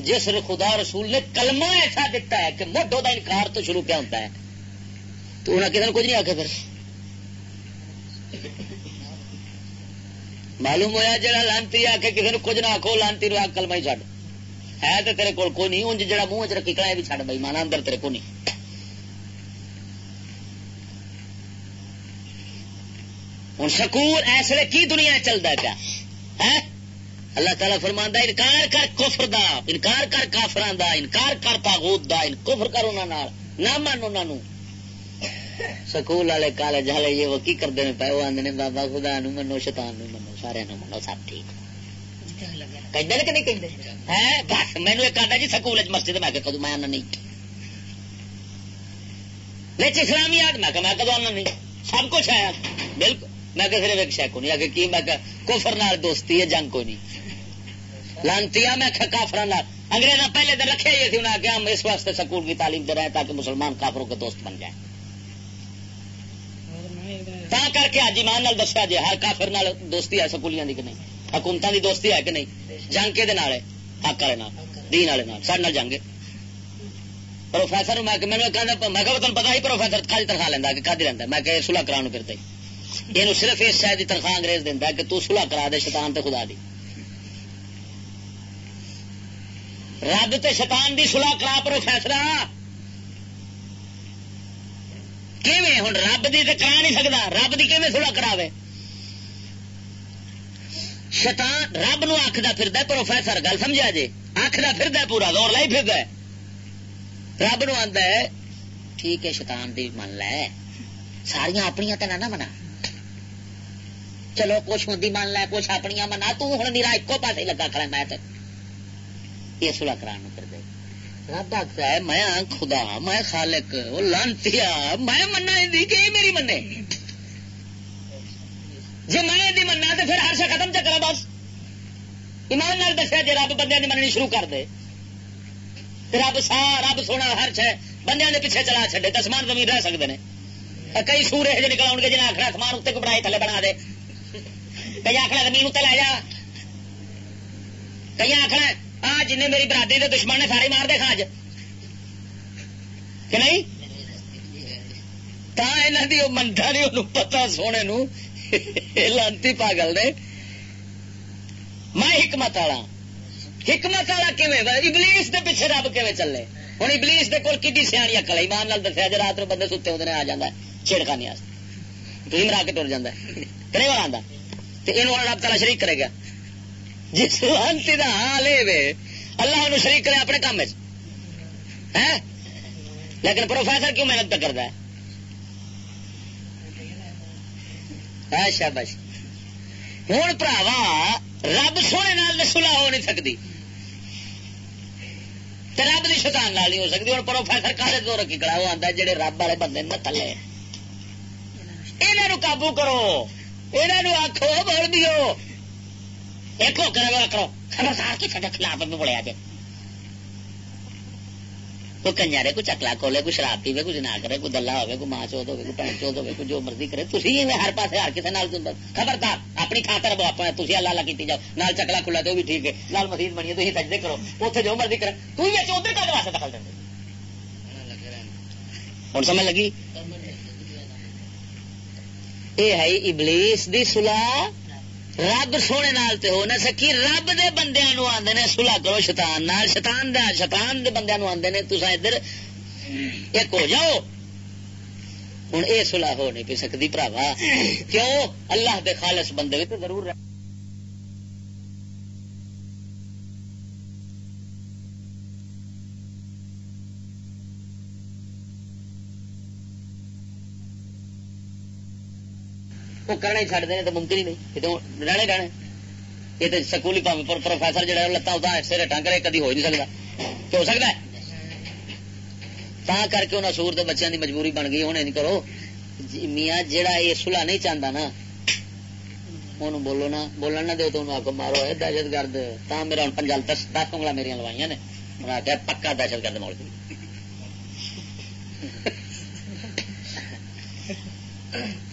جس خدا رسول نے کلمہ ایسا دیتا ہے کہ موڈو کا انکار تو شروع کیا ہوتا ہے؟ تو انہیں کسی نے کچھ نہیں آخر پھر۔ معلوم ہوا جا لانتی آ کے کسی نے کچھ نہ آخو لانتی آ کلمہ ہی چڈ ہے تو تیرے کول کوئی نہیں انج جا منہ چ رکھی کڑا بھی چڈ بھائی مانا اندر تیرے کو نہیں۔ ہوں سکول اس لیے کی دنیا چلتا پیا؟ ہے؟ اللہ تعالیٰ فرمانا انکار کر کفر دا، انکار کر کافران دا، انکار کر تاغوت دا کفر کر انہوں نہ من انہوں سکول والے کالج والے یہ وہ کی کرتے ہیں؟ پہ وہ آدھے بابا خدا نو منو، شیطان نو منو، سارے نو منو، سب ٹھیک۔ کہ نہیں بس ایک جی سکول مسجد میں کہ میں آنا نہیں۔ اسلامیات میں کہ میں آنا نہیں۔ سب کچھ ہے۔ بالکل۔ میں کہ صرف ایک نہیں آگے کی؟ میں کہ نال دوستی ہے، جنگ کو نہیں۔ لانتی میں کافر انگریز پہلے دن رکھے ہی تھی انہیں کہ ہم اس واسطے سکول کی تعلیم دے رہے ہیں تاکہ مسلمان کافروں کے دوست بن جائیں۔ تا کر کے آج ایمان نال دسیا جی ہر کافر نال دوستی ہے سکولیاں دی کہ نہیں؟ حکومت دی دوستی ہے کہ نہیں؟ جنگ کے حق والے دین والے سارے جنگ پروفیسر میں میں تمہیں پتا ہی پروفیسر کھالی تنخواہ لینا کہ کھادی لینا میں کہ سلاح کرا پھر یہ صرف اس شاید تنخواہ انگریز دینا کہ تو سلاح کرا دے شیطان تے خدا دی۔ رب تے شیطان دی سلاح کرا پروفیسر ہوں رب دی تے کرا نہیں سکتا رب دی کیون سلاح کرا شیطان رب نو آخر پھر پروفیسر گل سمجھا جی آخر پھر پورا دور لائی پھر رب نو آدھا ہے، ٹھیک ہے شیطان دی من لے۔ ساریا اپنی تو نہ منا چلو، کچھ ہوں من لے، کچھ اپنی منا تو ہوں میرا ایکو پاس لگا کرا میں یہ سلا کرا کر دے رب آخر ہے، میں خدا، میں خالق وہ لانتی میں منا کہ یہ میری منے۔ جی میں منا تو پھر ہر شا ختم چکر بس۔ ایمان نال دسیا جی رب بندے کی مننی شروع کر دے۔ رب سا، رب سونا، ہر شہ بندے کے پیچھے چلا چڈے دسمان زمین رہ سکتے ہیں کئی سور یہ نکل آؤ گے جنہیں آخر آسمان اتنے کو تھلے بنا دے۔ کئی آخر زمین اتنے لے جا۔ کئی آخر آ جن میری برادری کے دشمن نے سارے مار دے کھاج کہ نہیں؟ منڈا نہیں پتا سونے نو۔ لانتی پاگل نے میں حکمت والا حکمت والا ابلیس دے پیچھے رب کیون چلے؟ ہوں ابلیس دے کول کی سیانی اکل ایمان نال دسیا جی رات بندے ستے ہوتے آ جا چھڑکانی تھی مرا کے تر جا کرے والا آتا تو یہ رب تلا شریک کرے گا جس لانتی کا حال ہے اللہ انہوں شریک کرے اپنے کام لیکن پروفیسر کیوں محنت پہ کرتا ہے؟ شابش ہوں پراوا، رب سونے نال سلاح ہو نہیں سکتی رب کی شتان نہیں ہو سکتی ہوں پروفیسر کالے تو رکھی کڑا وہ آتا جہے رب والے بندے نہ تھلے۔ یہ قابو کرو۔ یہ آخو بول دیو۔ ایک کرو کرو۔ خبردار کسی کے خلاف میں بولیا جائے کوئی کنجارے کو چکلا کھولے کوئی شراب پیوے کوئی نہ کرے کوئی دلہا ہوگی کوئی ماں چوت ہوگی کوئی بھن چوت ہوگی کوئی جو مرضی کرے تھی ہر پاس ہر کسی خبردار اپنی خاطر تھی اللہ اللہ کی جاؤ۔ نال چکلا کھلا تو بھی ٹھیک ہے۔ نال مسیح بنی تھی سجدے کرو۔ اتنے جو مرضی کرے تو ادھر کا واسطے دخل دیں ہوں سمجھ لگی؟ یہ ہے ابلیس دی سلاح رب سونے نال تے ہو نہ سکی، رب دے بندیاں نو آندے نے صلح کرو شیطان نال، شیطان دا شیطان دے بندیاں نو آندے نے تسا ادھر ایک ہو جاؤ۔ ہن اے صلح ہو نہیں پی سکدی بھراوا کیوں؟ اللہ دے خالص بندے بھی ضرور رہ۔ وہ کرنا ہی چڑھ دیں تو ممکن ہی نہیں رہنے رہنے یہ تو سکولی پروفیسر جہاں لتا ہوتا سر ٹنگ کرے، کدی ہو نہیں سکتا کہ ہو سکتا ہے؟ تا کر کے انہیں سور بچوں کی مجبوری بن گئی، ہونے نہیں کرو۔ جی، میاں جہا یہ سلا نہیں چاہتا نا ان بولو نا، بولن نہ دو تو انہوں آگے مارو ہے دہشت گرد۔ تا میرا ہوں پنجال دس دس انگل میرا لوائی نے۔ انہیں آخیا پکا دہشت گرد مول گئی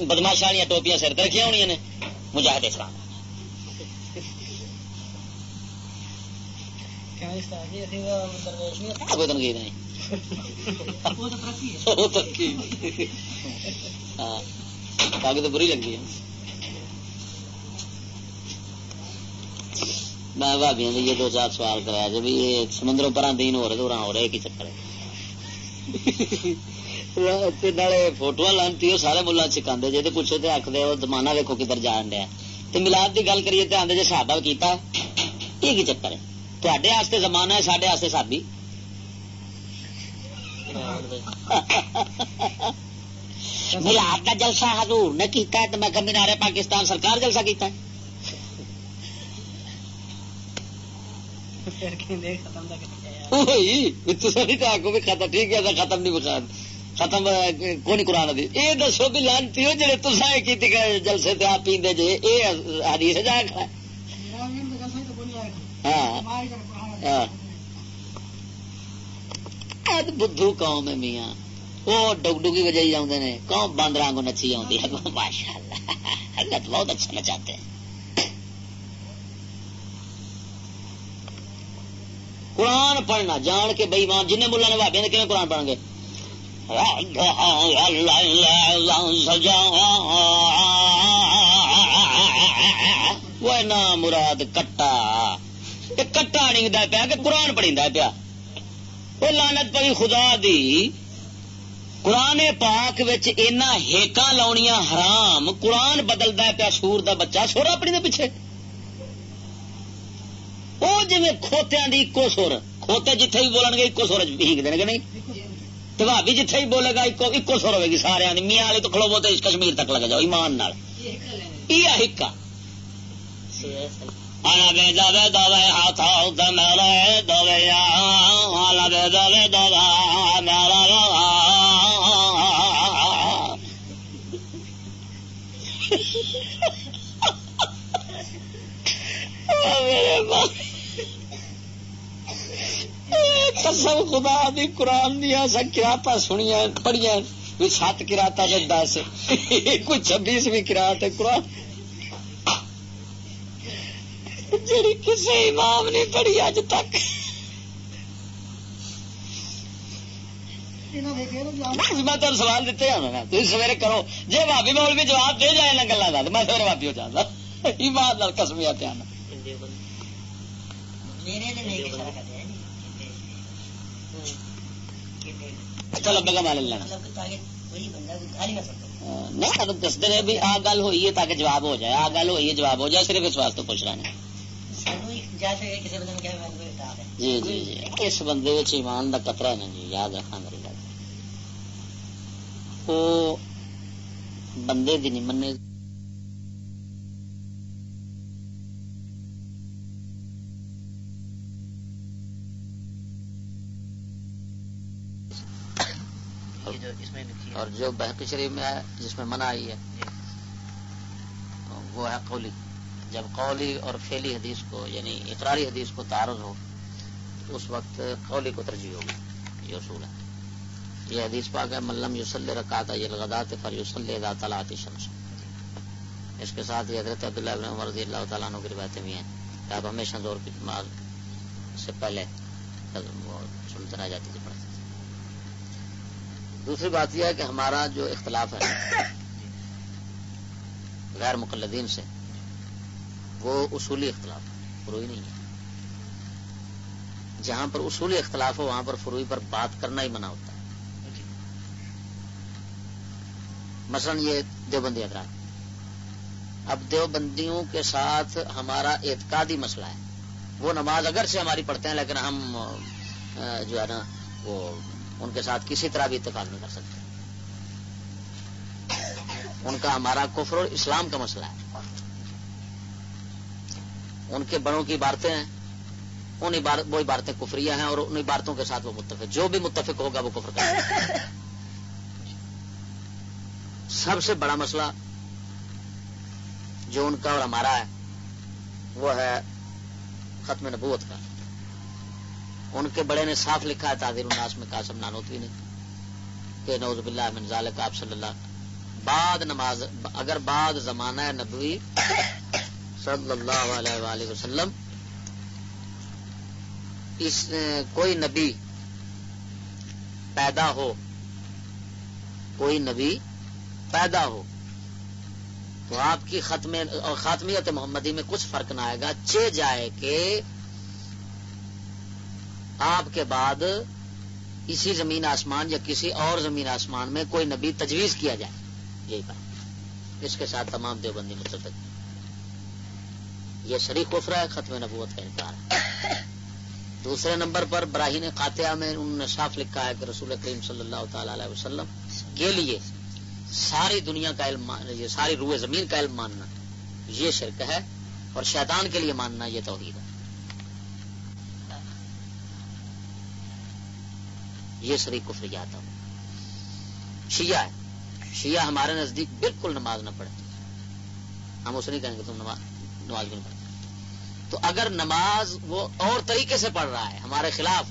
بدماشا والی ٹوپیاں سر رکھیا ہونی نے، مجاہد اسلام۔ کوئی تنقید نہیں۔ باقی ہاں، تو بری لگتی ہے۔ میں بھابیا نے یہ دو چار سوال کرایا جی یہ سمندروں پر دین ہو رہے تو ہو رہے کی چکر ہے۔ فوٹو لانتی سارے ملا چکا جی پوچھو تو آخر وہ دمانا ویکو کدھر جان دیا ملاد کی گل کریے تو آدھے جی سابا کیتا یہ کی چکر ہے تے زمانہ ہے سڈے سابی ملاد کا جلسہ حضور نے کیتا ہے تو میں کمی نارے پاکستان سرکار جلسہ کیتا ہے ختم ٹھیک ہے ختم نہیں بخار ختم کون قرآن دی اے دسو بھی لانتی ہو جی تصا کی جلسے تے آپ پیندے جے۔ اے حدیث جا کھڑا ہاں۔ ہاں۔ بدھو قوم ہے میاں۔ وہ ڈگ ڈگی بجائی جاؤں نے۔ قوم باندر کو نچی آتی ہے۔ ماشاء اللہ حضرت بہت اچھا نچاتے ہیں۔ قرآن پڑھنا، جان کے بئی مان جن ملا نے بھابیا نے کیون قرآن پڑھیں گے؟ وہ مراد کٹا۔ کٹا نہیں پیا کہ قرآن پڑھی پیا۔ وہ لانت پی خدا دی۔ قرآن پاک اینا ہیکا لاؤنیاں حرام۔ قرآن بدلتا پیا سور دا بچہ، سور اپنی دے پیچھے۔ وہ جی کھوتیا دی ایکو سر کھوتے جتھے بھی بولن گے ایکو سور ہینگ دیں گے، نہیں؟ تو بھابی جتھے بھی بولے گا ایکو سر ہوے گی سارے میاں والے تو کھلو تو کشمیر تک لگ جاؤ ایمان نال یہ ہکا آنا بے دے ہاتھ میرے آنا بے میرا میرے قسم خدا دی، قرآن دیا سا کراتا سنیا پڑھیا بھی سات کراتا تو دس۔ کوئی چھبیس بھی کراٹ قرآن۔ جی کسی امام نے پڑھی اج تک۔ میں تین سوال دیتے ہیں تھی سویرے کرو۔ جی بھابی مول بھی جواب دے جائے نا گلا تو میں سویرے بھابی ہو جانا ایمان کسمیا دھیان چلو بگا مال لینا نہیں دستے رہے بھی آ گل ہوئی ہے تاکہ جواب ہو جائے آ گل ہوئی ہے جواب ہو جائے صرف اس واسطے پوچھ رہے ہیں جی جی جی۔ اس بندے ایمان کا قطرہ ہے نا جی یاد رکھا میری گل۔ وہ بندے دی نہیں منے اور جو بحقی شریف میں ہے، جس میں منع آئی ہے وہ ہے قولی۔ جب قولی اور فیلی حدیث کو یعنی اقراری حدیث کو تعارض ہو، تو اس وقت قولی کو ترجیح ہوگی۔ یہ اصول ہے۔ یہ حدیث پاک ہے ملم یوسل رکاتا یہ لغدات فر یوسل ادا تعالیٰ شمس اس کے ساتھ یہ حضرت عبداللہ ابن عمر رضی اللہ تعالیٰ عنہ کی روایتیں بھی ہیں۔ کہ آپ ہمیشہ زور کی نماز سے پہلے سنتے رہ جاتی تھی دوسری بات یہ ہے کہ ہمارا جو اختلاف ہے غیر مقلدین سے، وہ اصولی اختلاف ہے، فروئی نہیں ہے۔ جہاں پر اصولی اختلاف ہو، وہاں پر فروئی پر بات کرنا ہی منع ہوتا ہے۔ مثلا یہ دیوبندی حضرات اب دیوبندیوں کے ساتھ ہمارا اعتقادی مسئلہ ہے۔ وہ نماز اگر سے ہماری پڑھتے ہیں، لیکن ہم جو ہے نا، وہ ان کے ساتھ کسی طرح بھی اتفاق نہیں کر سکتے۔ ان کا ہمارا کفر اور اسلام کا مسئلہ ہے۔ ان کے بڑوں کی عبارتیں ہیں۔ ان عبارت وہ عبارتیں کفریہ ہیں اور ان عبارتوں کے ساتھ وہ متفق۔ جو بھی متفق ہوگا وہ کفر کرے سب سے بڑا مسئلہ جو ان کا اور ہمارا ہے، وہ ہے ختم نبوت کا۔ ان کے بڑے نے صاف لکھا ہے تعدیر الناس میں قاسم نانوتوی نے، کہ نوز باللہ من ذالک، آپ صلی اللہ بعد نماز، اگر بعد زمانہ نبوی صلی اللہ علیہ وآلہ وسلم اس کوئی نبی پیدا ہو، کوئی نبی پیدا ہو، تو آپ کی ختم اور خاتمیت محمدی میں کچھ فرق نہ آئے گا، چے جائے کہ آپ کے بعد اسی زمین آسمان یا کسی اور زمین آسمان میں کوئی نبی تجویز کیا جائے۔ یہی بات۔ اس کے ساتھ تمام دیوبندی متفق۔ یہ شریک کفرا ہے، ختم نبوت کا انکار ہے۔ دوسرے نمبر پر براہین قاتیہ میں انہوں نے صاف لکھا ہے کہ رسول کریم صلی اللہ تعالی علیہ وسلم کے لیے ساری دنیا کا علم یہ ساری روح زمین کا علم ماننا، یہ شرک ہے اور شیطان کے لیے ماننا یہ توحید ہے۔ یہ شریک کفریات ہے شیعہ ہے۔ شیعہ ہمارے نزدیک بالکل نماز نہ پڑھتی ہم اسے نہیں کہیں گے تم نماز نماز کیوں پڑھتے؟ تو اگر نماز وہ اور طریقے سے پڑھ رہا ہے، ہمارے خلاف،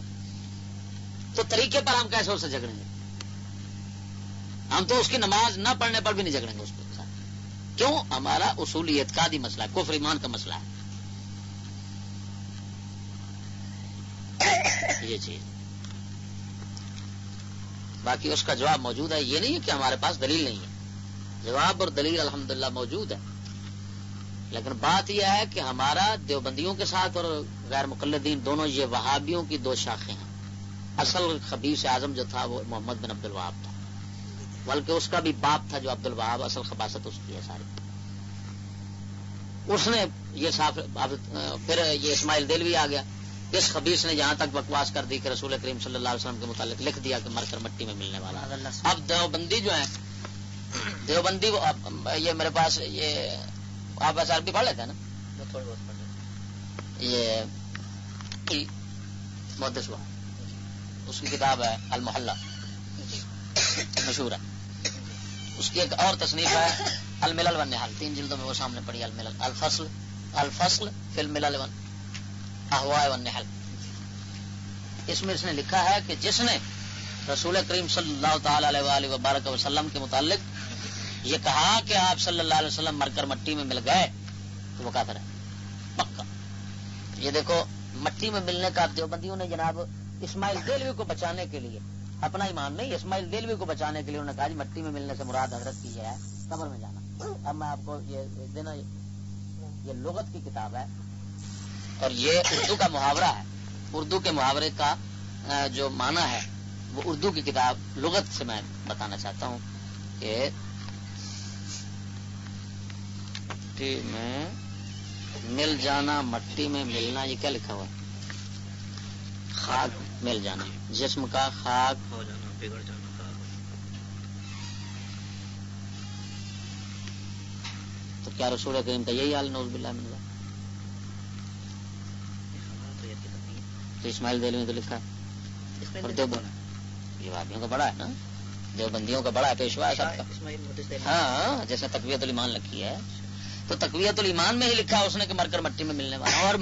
تو طریقے پر ہم کیسے اسے جھگڑیں گے؟ ہم تو اس کی نماز نہ پڑھنے پر بھی نہیں جھگڑیں گے اس کے ساتھ کیوں؟ ہمارا اصولی اعتقادی مسئلہ ہے، کفر ایمان کا مسئلہ ہے۔ یہ چیز۔ باقی اس کا جواب موجود ہے، یہ نہیں ہے کہ ہمارے پاس دلیل نہیں ہے۔ جواب اور دلیل الحمدللہ موجود ہے۔ لیکن بات یہ ہے کہ ہمارا دیوبندیوں کے ساتھ اور غیر مقلدین دونوں یہ وہابیوں کی دو شاخیں ہیں۔ اصل خبیص اعظم جو تھا وہ محمد بن عبد الوہاب تھا۔ بلکہ اس کا بھی باپ تھا جو عبد الوہاب، اصل خباست اس کی ہے ساری۔ اس نے یہ صاف پھر یہ اسماعیل دلوی آ گیا۔ اس خبیص نے جہاں تک بکواس کر دی کہ رسول کریم صلی اللہ علیہ وسلم کے متعلق لکھ دیا کہ مر کر مٹی میں ملنے والا اب دیوبندی جو ہے دیوبندی یہ میرے پاس یہ آپ ایسا عربی پڑھ لیتے ہیں نا؟ تھوڑی بہت یہ محدث ہوا اس کی کتاب ہے المحلہ جی۔ مشہور ہے۔ اس کی ایک اور تصنیف ہے الملل ون تین جلدوں میں وہ سامنے پڑی الملل الفصل الفصل فی الملل ون احوا ون نحل اس میں اس نے لکھا ہے کہ جس نے رسول کریم صلی اللہ تعالی علیہ وآلہ وبارک وسلم کے متعلق یہ کہا کہ آپ صلی اللہ علیہ وسلم مر کر مٹی میں مل گئے، تو وہ کافر ہے۔ پکا یہ دیکھو، مٹی میں ملنے کا دیوبندیوں نے جناب اسماعیل دلوی کو بچانے کے لیے اپنا ایمان نہیں، اسماعیل دلوی کو بچانے کے لیے انہوں نے کہا جی مٹی میں ملنے سے مراد حضرت کی ہے، قبر میں جانا۔ اب میں آپ کو یہ دینا، یہ لغت کی کتاب ہے۔ اور یہ اردو کا محاورہ ہے۔ اردو کے محاورے کا جو معنی ہے وہ اردو کی کتاب لغت سے میں بتانا چاہتا ہوں کہ مٹی میں مل جانا مٹی میں ملنا یہ کیا لکھا ہوا خاک مل جانا جسم کا خاک۔ ہو جانا بگڑ جانا تو کیا رسول کریم کا یہی حال نوز بلا مل تو اسماعیل دہلی میں تو لکھا یہ وادیوں کا بڑا ہے نا۔ دیوبندیوں کا بڑا ہے پیشوا ہے سب کا۔ ہاں جیسے تقویت المان لکھی ہے۔ تو تقویت المان میں ہی لکھا اس نے کہ مر کر مٹی میں ملنے والا۔ اور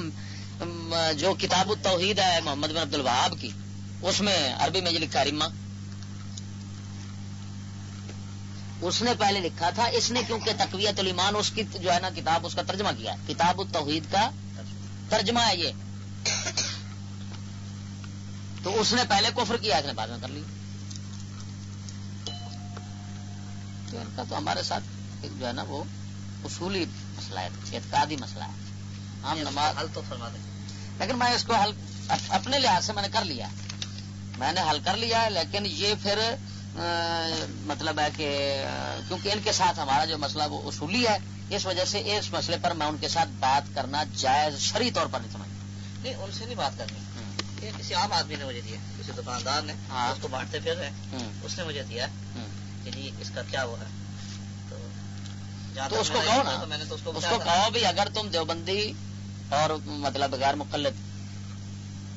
جو کتاب التوحید ہے محمد بن عبد الوہاب کی اس میں عربی میں یہ لکھا ریما اس نے پہلے لکھا تھا اس نے کیونکہ تقویت المان اس کی جو ہے نا کتاب اس کا ترجمہ کیا کتاب التوحید کا ترجمہ ہے یہ۔ تو اس نے پہلے کفر کیا اس نے بعد میں کر لی۔ تو ہمارے ساتھ جو ہے نا وہ اصولی مسئلہ ہے اعتقادی مسئلہ ہے۔ ہم نماز حل تو فرما دیں۔ لیکن میں اس کو حل اپنے لحاظ سے میں نے کر لیا۔ میں نے حل کر لیا ہے لیکن یہ پھر مطلب ہے کہ کیونکہ ان کے ساتھ ہمارا جو مسئلہ وہ اصولی ہے اس وجہ سے اس مسئلے پر میں ان کے ساتھ بات کرنا جائز شری طور پر نہیں سمجھتا۔ نہیں ان سے نہیں بات کرنی۔ یہ کسی عام آدمی نے مجھے دیا کسی دکاندار نے ہاں۔ اس کو بانٹتے پھر رہے اس نے مجھے دیا کہ جی اس کا کیا وہ ہے؟ تو اس کو کہو نا اس کو کہو بھی اگر تم دیوبندی اور مطلب غیر مقلد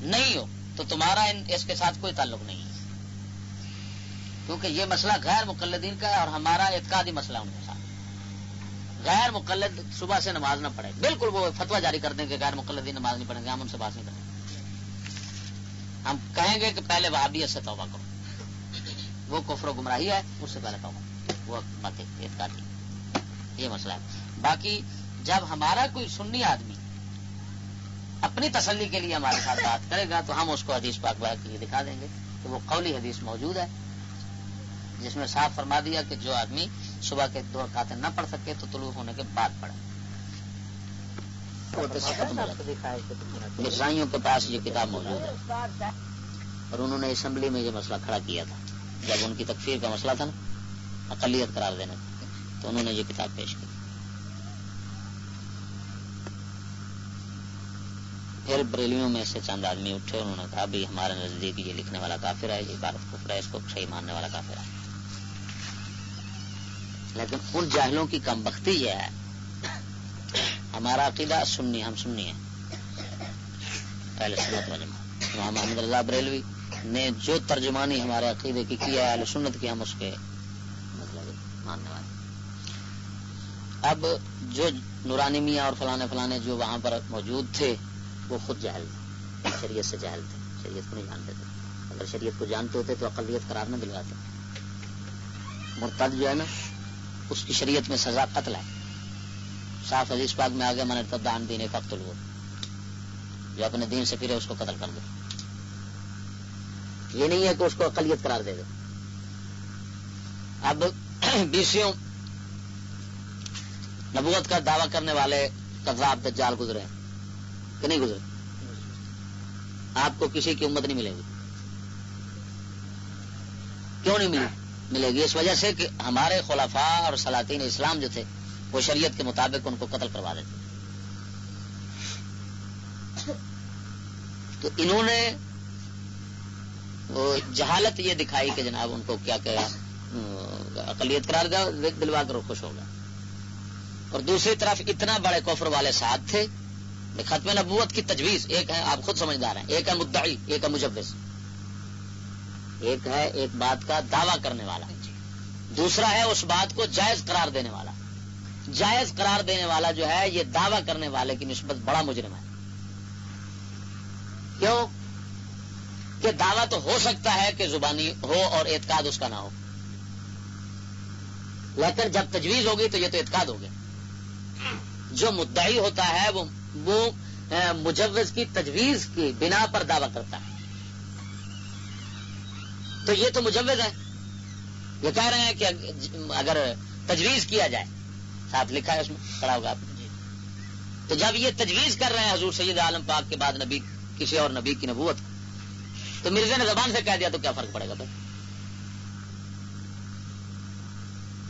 نہیں ہو تو تمہارا اس کے ساتھ کوئی تعلق نہیں۔ ہے کیونکہ یہ مسئلہ غیر مقلدین کا ہے اور ہمارا اعتقادی مسئلہ ان کے ساتھ۔ غیر مقلد صبح سے نماز نہ پڑھے۔ بالکل وہ فتوا جاری کر دیں کہ غیر مقلدین نماز نہیں پڑھیں گے ہم ان سے بات نہیں کریں گے۔ ہم کہیں گے کہ پہلے وہابیت سے توبہ کرو۔ وہ کفر و گمراہی ہے، اس سے پہلے توبہ۔ وہ مت اعتقادی یہ مسئلہ ہے۔ باقی جب ہمارا کوئی سنی آدمی اپنی تسلی کے لیے ہمارے ساتھ بات کرے گا، تو ہم اس کو حدیث پاک بھائی کے لیے دکھا دیں گے کہ وہ قولی حدیث موجود ہے۔ جس میں صاف فرما دیا کہ جو آدمی صبح کے دو رکعتیں نہ پڑھ سکے تو طلوع ہونے کے بعد پڑھے۔ مرزائیوں کے پاس یہ کتاب موجود ہے۔ اور انہوں نے اسمبلی میں یہ مسئلہ کھڑا کیا تھا۔ جب ان کی تکفیر کا مسئلہ تھا نا، اقلیت قرار دینے تو انہوں نے یہ کتاب پیش کی۔ پھر بریلیوں میں سے چند آدمی اٹھے، انہوں نے کہا بھی ہمارے نزدیک یہ لکھنے والا کافر ہے، یہ عبارت کفر ہے، اس کو صحیح ماننے والا کافر ہے۔ لیکن ان جاہلوں کی کم بختی یہ ہے ہمارا عقیدہ سننی ہم سننی ہیں۔ پہلے سنت وجمہ امام محمد رضا بریلوی نے جو ترجمانی ہمارے عقیدے کی کیا ہے، اہل سنت کی، ہم اس کے مطلب ماننے والے اب جو نورانی میاں اور فلانے فلانے جو وہاں پر موجود تھے، وہ خود جہل تھے۔ شریعت سے جہل تھے۔ شریعت کو نہیں جانتے تھے۔ اگر شریعت کو جانتے ہوتے تو اقلیت قرار نہ دلواتے۔ مرتد جو ہے نا، اس کی شریعت میں سزا قتل ہے۔ صاف عزیز پاک میں آگے من ارتدان دین فخت لو جو اپنے دین سے پھرے اس کو قتل کر دے۔ یہ نہیں ہے کہ اس کو اقلیت قرار دے دے۔ اب بیسیوں نبوت کا دعوی کرنے والے کذاب دجال گزرے ہیں۔ کہ نہیں گزرے؟ آپ کو کسی کی امت نہیں ملے گی۔ کیوں نہیں ملی ملے گی؟ اس وجہ سے کہ ہمارے خلافا اور سلاطین اسلام جو تھے وہ شریعت کے مطابق ان کو قتل کروا دیتے تو انہوں نے وہ جہالت یہ دکھائی کہ جناب ان کو کیا کہا اقلیت قرار دیا دلوا کر خوش ہو گیا اور دوسری طرف اتنا بڑے کوفر والے ساتھ تھے ختم نبوت کی تجویز ایک ہے آپ خود سمجھدار ہیں ایک ہے مدعی ایک ہے مجوز۔ ایک ہے ایک بات کا دعوی کرنے والا۔ دوسرا ہے اس بات کو جائز قرار دینے والا۔ جائز قرار دینے والا جو ہے، یہ دعوی کرنے والے کی نسبت بڑا مجرم ہے۔ کیوں؟ کہ دعویٰ تو ہو سکتا ہے کہ زبانی ہو اور اعتقاد اس کا نہ ہو۔ لیکن جب تجویز ہوگی تو یہ تو اعتقاد ہو گیا جو مدعی ہوتا ہے، وہ وہ مجوز کی تجویز کی بنا پر دعویٰ کرتا ہے۔ تو یہ تو مجوز ہے۔ یہ کہہ رہے ہیں کہ اگر تجویز کیا جائے ساتھ لکھا ہے اس میں پڑا ہوگا آپ نے۔ تو جب یہ تجویز کر رہے ہیں حضور سید عالم پاک کے بعد نبی کسی اور نبی کی نبوت تو مرزا نے زبان سے کہہ دیا تو کیا فرق پڑے گا بھائی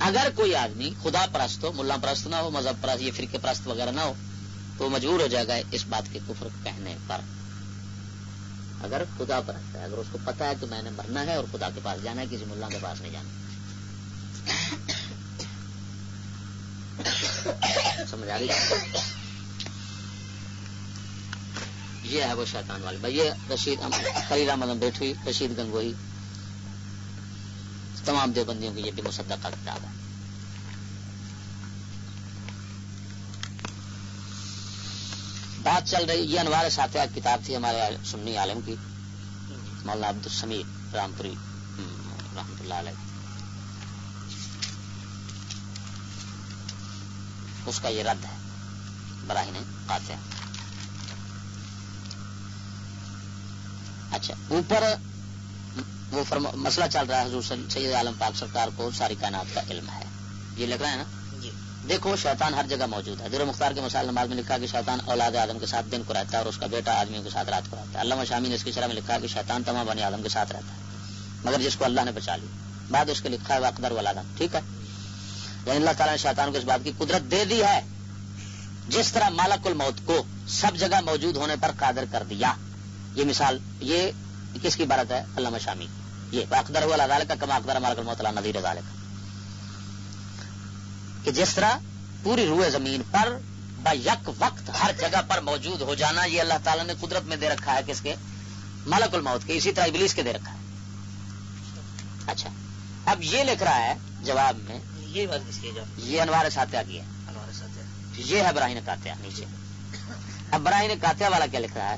اگر کوئی آدمی خدا پرست ہو ملا پرست نہ ہو مذہب پرست یہ فرقے پرست وغیرہ نہ ہو تو مجبور ہو جائے گا اس بات کے کفر کہنے پر۔ اگر خدا پرست ہے اگر اس کو پتا ہے کہ میں نے مرنا ہے اور خدا کے پاس جانا ہے کسی ملا کے پاس نہیں جانا۔ سمجھ آ رہی یہ ہے وہ شیطان والی۔ بھائی، یہ رشید خرید احمد بیٹھی، رشید گنگوئی۔ تمام دیوبندیوں کی یہ بھی مصدقہ کتاب ہے۔ بات چل رہی، یہ انوار ساتھ کتاب تھی ہمارے سنی عالم کی، مولانا عبد السمیر رام پوری رحمت اللہ علیہ۔ اس کا یہ رد ہے۔ براہین قاتل اچھا اوپر وہ مسئلہ چل رہا ہے حضور سید عالم پاک سرکار کو ساری کائنات کا علم ہے۔ یہ لکھ رہا ہے نا؟ جی۔ دیکھو شیطان ہر جگہ موجود ہے۔ در مختار کے مسائل نماز میں لکھا کہ شیطان اولاد آدم کے ساتھ دن کو رہتا ہے اور اس کا بیٹا آدمیوں کے ساتھ رات کو رہتا ہے۔ اللہ شامی نے اس کی شرح میں لکھا کہ شیطان تمام بنی آدم کے ساتھ رہتا ہے۔ مگر جس کو اللہ نے بچا لی بعد اس کے لکھا ہے اقدر والا ٹھیک ہے؟ یعنی اللہ تعالیٰ نے شیطان کو اس بات کی قدرت دے دی ہے۔ جس طرح مالک الموت کو سب جگہ موجود ہونے پر قادر کر دیا۔ یہ مثال، یہ کس کی بارت ہے؟ علامہ شامی۔ یہ اقدر ہوا اللہ کا کما اقدر مالک الموت اللہ نظیر کا کہ جس طرح پوری روئے زمین پر با یک وقت ہر جگہ پر موجود ہو جانا، یہ اللہ تعالیٰ نے قدرت میں دے رکھا ہے کس کے؟ مالک الموت کے، اسی طرح ابلیس کے دے رکھا ہے۔ اچھا۔ اب یہ لکھ رہا ہے جواب میں یہ بات کس کی یہ انوار ساتیا کی ہے۔ یہ ہے براہین کاتیا نیچے۔ اب براہین کاتیا والا کیا لکھ رہا ہے؟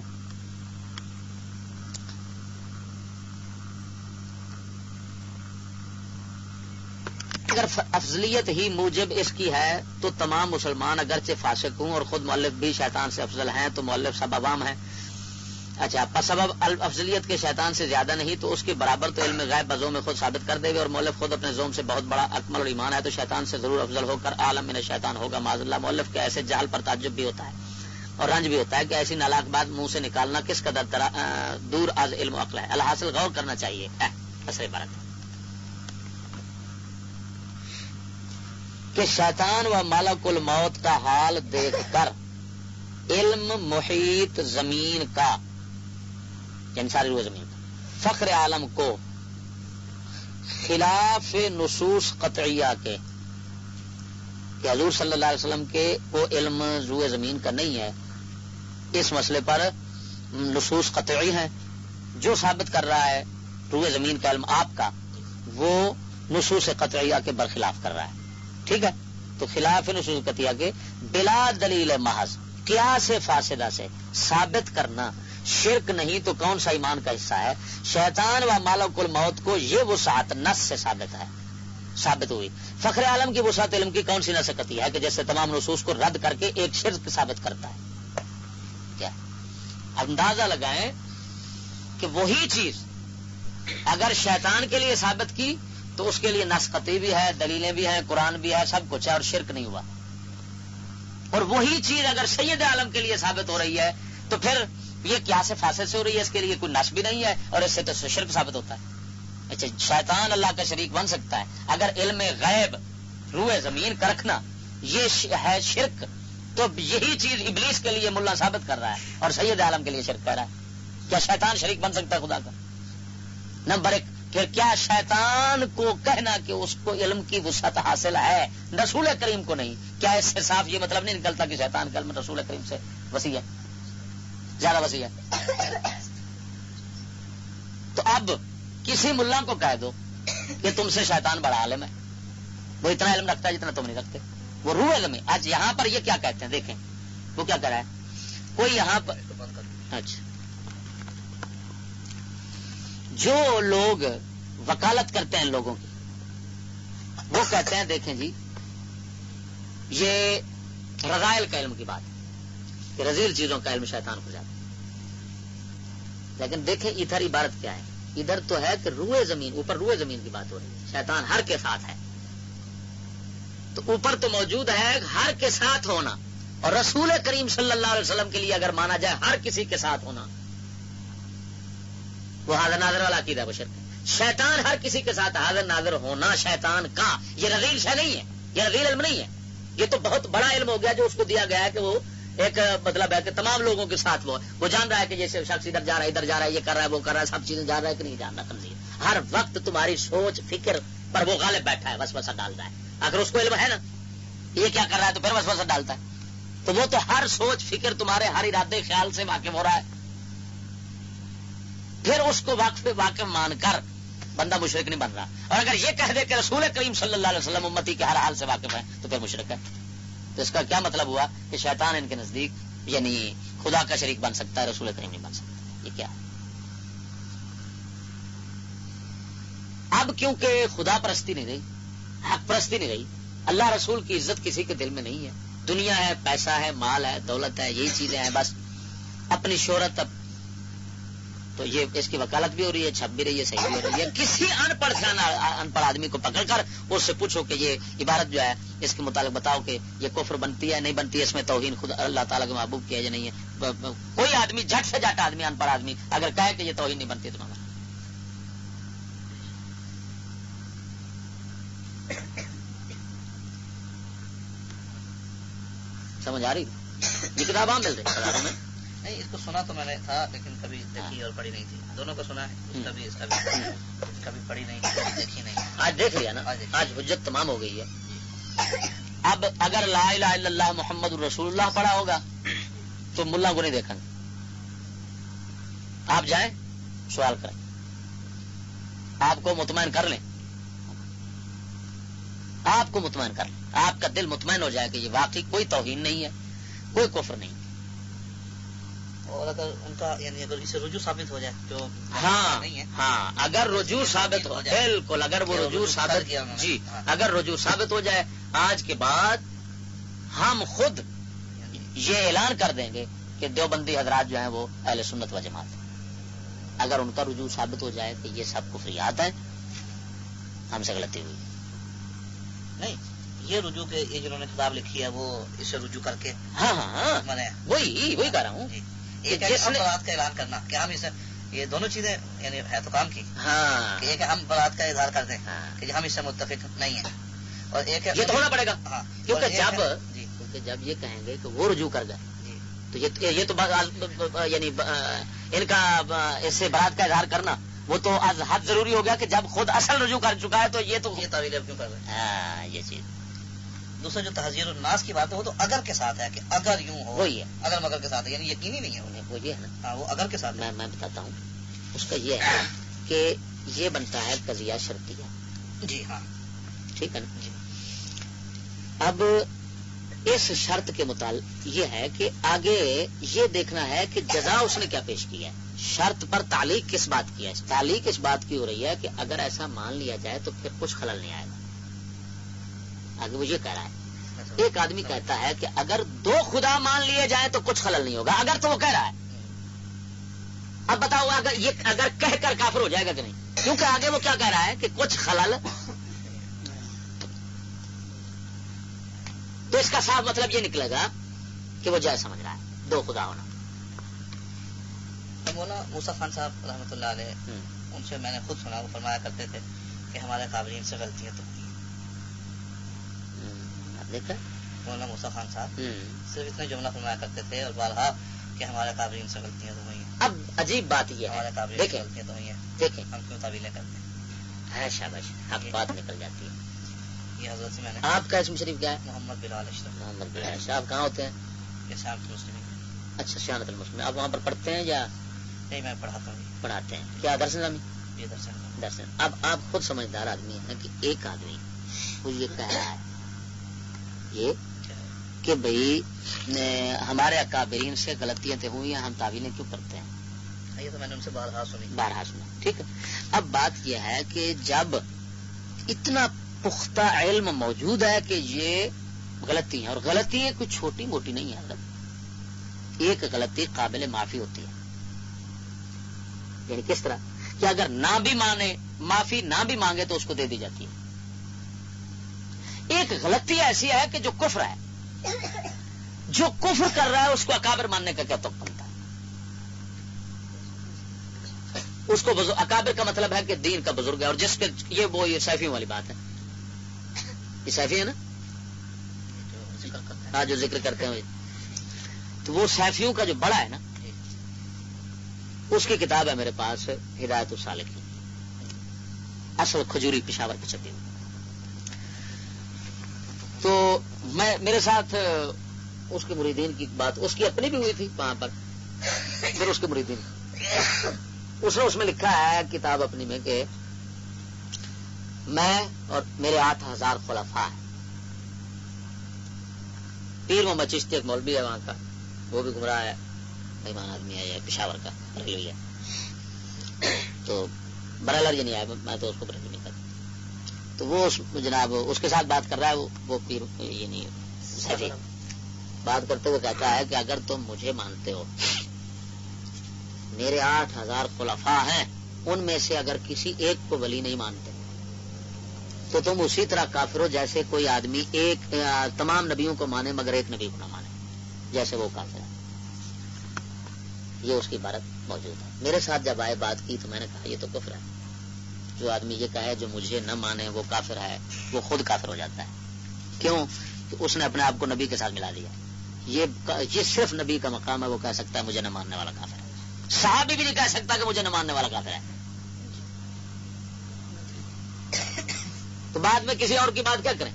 اگر افضلیت ہی موجب اس کی ہے تو تمام مسلمان اگرچہ فاسق ہوں اور خود مولف بھی شیطان سے افضل ہیں تو مولف سب عوام ہیں۔ اچھا سبب افضلیت کے شیطان سے زیادہ نہیں، تو اس کے برابر تو علم غائب بزوں میں خود ثابت کر دے گا اور مولف خود اپنے زوم سے بہت بڑا اکمل اور ایمان ہے، تو شیطان سے ضرور افضل ہو کر عالم میں شیطان ہوگا معذ اللہ۔ مولف کے ایسے جال پر تعجب بھی ہوتا ہے اور رنج بھی ہوتا ہے کہ ایسی نالاک بات منہ سے نکالنا کس قدر دور از علم و عقل ہے۔ الحاصل غور کرنا چاہیے۔ عبارت کہ شیطان و مالک الموت کا حال دیکھ کر علم محیط زمین کا یعنی ساری روح زمین فخر عالم کو خلاف نصوص قطعیہ کے کہ حضور صلی اللہ علیہ وسلم کے وہ علم روح زمین کا نہیں ہے، اس مسئلے پر نصوص قطعی ہیں۔ جو ثابت کر رہا ہے روح زمین کا علم آپ کا، وہ نصوص قطعیہ کے برخلاف کر رہا ہے۔ ٹھیک ہے؟ تو خلاف نصوص قطعیہ کے بلا دلیل محض کیا سے فاصدہ سے ثابت کرنا شرک نہیں تو کون سا ایمان کا حصہ ہے؟ شیطان و مالک الموت کو یہ وسعت نس سے ثابت ہے، ثابت ہوئی۔ فخر عالم کی وسعت علم کی کون سی نسکتی ہے کہ جیسے تمام نصوص کو رد کر کے ایک شرک ثابت کرتا ہے؟ کیا؟ اندازہ لگائیں کہ وہی چیز اگر شیطان کے لیے ثابت کی تو اس کے لیے نسختی بھی ہے، دلیلیں بھی ہیں، قرآن بھی ہے، سب کچھ ہے اور شرک نہیں ہوا۔ اور وہی چیز اگر سید عالم کے لیے ثابت ہو رہی ہے تو پھر یہ کیا سے فاصل سے ہو رہی ہے؟ اس کے لیے کوئی نس بھی نہیں ہے اور اس سے تو شرک ثابت ہوتا ہے۔ اچھا شیطان اللہ کا شریک بن سکتا ہے۔ اگر علم غیب، روح زمین کا رکھنا یہ ہے شرک، تو یہی چیز ابلیس کے لیے ملا ثابت کر رہا ہے اور سید عالم کے لیے شرک کر رہا ہے۔ کیا شیطان شریک بن سکتا ہے خدا کا؟ نمبر ایک پھر کیا شیطان کو کہنا کہ اس کو علم کی وسعت حاصل ہے؟ رسول کریم کو نہیں۔ کیا اس سے صاف یہ مطلب نہیں نکلتا کہ شیطان کا علم رسول کریم سے وسیع ہے؟ زیادہ وسیع ہے۔ تو اب کسی ملا کو کہہ دو کہ تم سے شیطان بڑا عالم ہے۔ وہ اتنا علم رکھتا ہے جتنا تم نہیں رکھتے۔ وہ روح علم ہے۔ آج یہاں پر یہ کیا کہتے ہیں؟ دیکھیں۔ وہ کیا کہہ رہا ہے؟ کوئی یہاں پر اچھا۔ جو لوگ وکالت کرتے ہیں لوگوں کی، وہ کہتے ہیں، دیکھیں جی یہ رضائل کا علم کی بات ہے۔ کہ رضیل چیزوں کا علم شیطان ہو جاتا لیکن دیکھیں ادھر عبارت کیا ہے۔ ادھر تو ہے کہ روئے زمین، اوپر روئے زمین کی بات ہو رہی ہے۔ شیطان ہر کے ساتھ ہے۔ تو اوپر تو موجود ہے ہر کے ساتھ ہونا۔ اور رسول کریم صلی اللہ علیہ وسلم کے لیے اگر مانا جائے ہر کسی کے ساتھ ہونا، وہ حاضر ناظر والا عقیدہ بشر شیطان ہر کسی کے ساتھ حاضر ناظر ہونا شیطان کا، یہ رضیل شہ نہیں ہے۔ یہ رضیل علم نہیں ہے۔ یہ تو بہت بڑا علم ہو گیا جو اس کو دیا گیا ہے کہ وہ ایک مطلب ہے کہ تمام لوگوں کے ساتھ وہ وہ جان رہا ہے کہ جیسے شخص ادھر جا رہا ہے، ادھر جا رہا ہے، یہ کر رہا ہے، وہ کر رہا ہے، سب چیزیں جان رہا ہے کہ نہیں جان رہا، تنظیم۔ ہر وقت تمہاری سوچ، فکر پر وہ غالب بیٹھا ہے بس ڈالتا ہے۔ اگر اس کو علم ہے نا، یہ کیا کر رہا ہے تو پھر بس ڈالتا ہے۔ تو وہ تو ہر سوچ، فکر تمہارے ہر ارادے، خیال سے واقف ہو رہا ہے۔ پھر اس کو واقف واقف مان کر بندہ مشرق نہیں بن رہا۔ اور اگر یہ کہہ دے کہ رسول کریم صلی اللہ علیہ وسلم امتی کے ہر حال سے واقف ہے تو پھر مشرق ہے تو اس کا کیا مطلب ہوا کہ شیطان ان کے نزدیک یعنی خدا کا شریک بن سکتا ہے، رسول کریم نہیں بن سکتا۔ یہ کیا؟ اب کیونکہ خدا پرستی نہیں رہی، حق پرستی نہیں رہی، اللہ رسول کی عزت کسی کے دل میں نہیں ہے۔ دنیا ہے، پیسہ ہے، مال ہے، دولت ہے یہی چیزیں ہیں، بس اپنی شہرت تو یہ اس کی وکالت بھی ہو رہی ہے، چھپ بھی رہی ہے، صحیح بھی ہو رہی ہے۔ کسی ان پڑھ ان پڑھ آدمی کو پکڑ کر اس سے پوچھو کہ یہ عبارت جو ہے، اس کے متعلق بتاؤ کہ یہ کفر بنتی ہے، نہیں بنتی ہے اس میں توہین خود اللہ تعالیٰ کے محبوب کیا یا نہیں ہے۔ کوئی آدمی، جھٹ سے جٹ آدمی، ان پڑھ آدمی اگر کہے کہ یہ توہین نہیں بنتی تو سمجھ آ رہی؟ یہ کتاب مل رہی میں؟ نہیں اس کو سنا تو میں نے تھا لیکن کبھی دیکھی اور پڑھی نہیں تھی۔ دونوں کو سنا ہے کبھی اس کا بھی کبھی پڑھی نہیں کبھی دیکھی نہیں۔ آج دیکھ لیا نا؟ آج حجت تمام ہو گئی ہے۔ اب اگر لا الہ الا اللہ محمد رسول اللہ پڑھا ہوگا تو ملا کو نہیں دیکھا آپ جائیں سوال کریں۔ آپ کو مطمئن کر لیں۔ آپ کو مطمئن کر لیں۔ آپ کا دل مطمئن ہو جائے کہ یہ واقعی کوئی توہین نہیں ہے کوئی کفر نہیں۔ اور اگر ان کا یعنی اگر اسے رجوع ثابت ہو جائے جو ہاں ہاں اگر رجوع ثابت ہو جائے۔ بالکل اگر وہ رجوع ثابت جی ہاں۔ اگر رجوع ثابت ہو جائے آج کے بعد ہم خود یہ اعلان کر دیں گے کہ دیوبندی حضرات جو ہیں وہ اہل سنت و جماعت اگر ان کا رجوع ثابت ہو جائے کہ یہ سب کفریات ہیں ہم سے غلطی ہوئی۔ نہیں یہ رجوع کے یہ جنہوں نے کتاب لکھی ہے وہ اس سے رجوع کر کے ہاں ہاں, ہاں۔ وہی وہی کہہ رہا ہوں۔ جی۔ ہم برات کا اعلان کرنا کہ ہم اسے یہ دونوں چیزیں یعنی ہے تو کام کی۔ ہاں۔ کہ ہم برات کا اظہار کر دیں ہاں۔ کہ ہم اس سے متفق نہیں ہیں۔ اور ایک یہ تو ہونا پڑے گا۔ ہاں۔ کیونکہ جب جی۔ کیونکہ جب یہ کہیں گے کہ وہ رجوع کر گئے جی۔ تو یہ تو یعنی ان کا اس سے برات کا اظہار کرنا وہ تو حد ضروری ہو گیا کہ جب خود اصل رجوع کر چکا ہے تو یہ تو یہ طویل کیوں کر رہے ہیں؟ ہاں یہ چیز۔ دوسرا جو تحزیر الناس کی بات ہے وہ تو اگر کے ساتھ ہے کہ اگر یوں ہو وہی ہے۔ اگر مگر کے ساتھ ہے یعنی یقینی نہیں ہے وہ۔ یہ ہے نا۔ ہاں وہ اگر کے ساتھ میں میں بتاتا ہوں۔ اس کا یہ ہے کہ یہ بنتا ہے قضیہ شرطیہ۔ جی ہاں۔ ٹھیک ہے نا؟ جی۔ اب اس شرط کے متعلق یہ ہے کہ آگے یہ دیکھنا ہے کہ جزا اس نے کیا پیش کیا ہے۔ شرط پر تعلیق کس بات کی ہے؟ تعلیق اس بات کی ہو رہی ہے کہ اگر ایسا مان لیا جائے تو پھر کچھ خلل نہیں آئے گا۔ آگے یہ کہہ رہا ہے۔ ایک آدمی کہتا ہے کہ اگر دو خدا مان لیے جائیں تو کچھ خلل نہیں ہوگا۔ اگر تو وہ کہہ رہا ہے۔ اب بتاؤ اگر یہ اگر کہہ کر کافر ہو جائے گا کہ نہیں؟ کیونکہ آگے وہ کیا کہہ رہا ہے کہ کچھ خلل تو اس کا صاف مطلب یہ نکلے گا کہ وہ جائے سمجھ رہا ہے۔ دو خدا ہونا۔ موسا خان صاحب رحمۃ اللہ علیہ ان سے میں نے خود سنا وہ فرمایا کرتے تھے کہ ہمارے قابلین سے غلطیاں تو۔ ہوئی مولانا موسا خان صاحب۔ صرف اتنے جملہ فرمایا کرتے تھے اور بارہا کہ ہمارے قابلین سے غلطیاں تو ہوئی اب عجیب بات یہ ہمارے قابلین سے غلطیاں تو ہوئی ہیں۔ دیکھیں۔ ہم کیوں تعویلیں کرتے ہیں؟ شابش اب بات نکل جاتی ہے۔ یہ حضرت سے میں نے آپ کا اسم شریف کیا ہے؟ محمد بلال اشرف۔ محمد بلال اشرف آپ کہاں ہوتے ہیں؟ یہ شانت مسلم اچھا شانت المسلم آپ وہاں پر پڑھتے ہیں یا نہیں میں پڑھاتا ہوں۔ پڑھاتے ہیں؟ کیا یہ درسن درسن اب آپ خود سمجھدار آدمی ہیں کہ ایک آدمی وہ یہ کہہ رہا ہے یہ کہ بھائی ہمارے اکابرین سے غلطیاں تو ہوئی ہیں ہم تعویلیں کیوں کرتے ہیں؟ یہ تو میں نے ان سے بارہا سنی۔ بارہا سنا ٹھیک ہے۔ اب بات یہ ہے کہ جب اتنا پختہ علم موجود ہے کہ یہ غلطی ہے اور غلطی ہے کوئی چھوٹی موٹی نہیں ہے ایک غلطی قابل معافی ہوتی ہے۔ یعنی کس طرح؟ کہ اگر نہ بھی مانے معافی نہ بھی مانگے تو اس کو دے دی جاتی ہے۔ ایک غلطی ایسی ہے کہ جو کفر ہے، جو کفر کر رہا ہے، اس کو اکابر ماننے کا کیا تو بنتا ہے؟ اس کو اکابر کا مطلب ہے کہ دین کا بزرگ ہے، اور جس کے، یہ وہ، یہ سیفیوں والی بات ہے۔ یہ سیفی ہے نا؟ ہاں جو ذکر کرتے ہیں۔ تو وہ سیفیوں کا جو بڑا ہے نا، اس کی کتاب ہے میرے پاس، ہدایت السالکی اصل کھجوری پشاور کی چھپی ہوئی۔ تو میں، میرے ساتھ، اس کے مریدین کی بات، اس کی اپنی بھی ہوئی تھی وہاں پر، پھر اس کے مریدین اس نے اس میں لکھا ہے، کتاب اپنی میں، کہ میں اور میرے آٹھ ہزار خلفا ہے پیر محمد چشتی ایک مولوی ہے وہاں کا، وہ بھی گمراہ ہے مہمان آدمی ہے پشاور کا بریلوی ہے۔ تو برالر یہ نہیں آیا، میں تو اس کو بریلوی نہیں تو وہ جناب اس کے ساتھ بات کر رہا ہے، وہ پیر یعنی یہ نہیں بات کرتے ہوئے کہتا ہے کہ اگر تم مجھے مانتے ہو، میرے آٹھ ہزار خلفا ہیں، ان میں سے اگر کسی ایک کو ولی نہیں مانتے، تو تم اسی طرح کافر ہو جیسے کوئی آدمی ایک تمام نبیوں کو مانے مگر ایک نبی کو نہ مانے، جیسے وہ کافر ہے یہ اس کی عبارت موجود ہے۔ میرے ساتھ جب آئے بات کی تو میں نے کہا، یہ تو کفر ہے۔ جو آدمی یہ کہے جو مجھے نہ مانے، وہ کافر ہے، وہ خود کافر ہو جاتا ہے۔ کیوں؟ کہ اس نے اپنے آپ کو نبی کے ساتھ ملا دیا یہ یہ صرف نبی کا مقام ہے، وہ کہہ سکتا ہے مجھے نہ ماننے والا کافر ہے۔ صحابی بھی نہیں کہہ سکتا کہ مجھے نہ ماننے والا کافر ہے۔ تو بعد میں کسی اور کی بات کیا کریں؟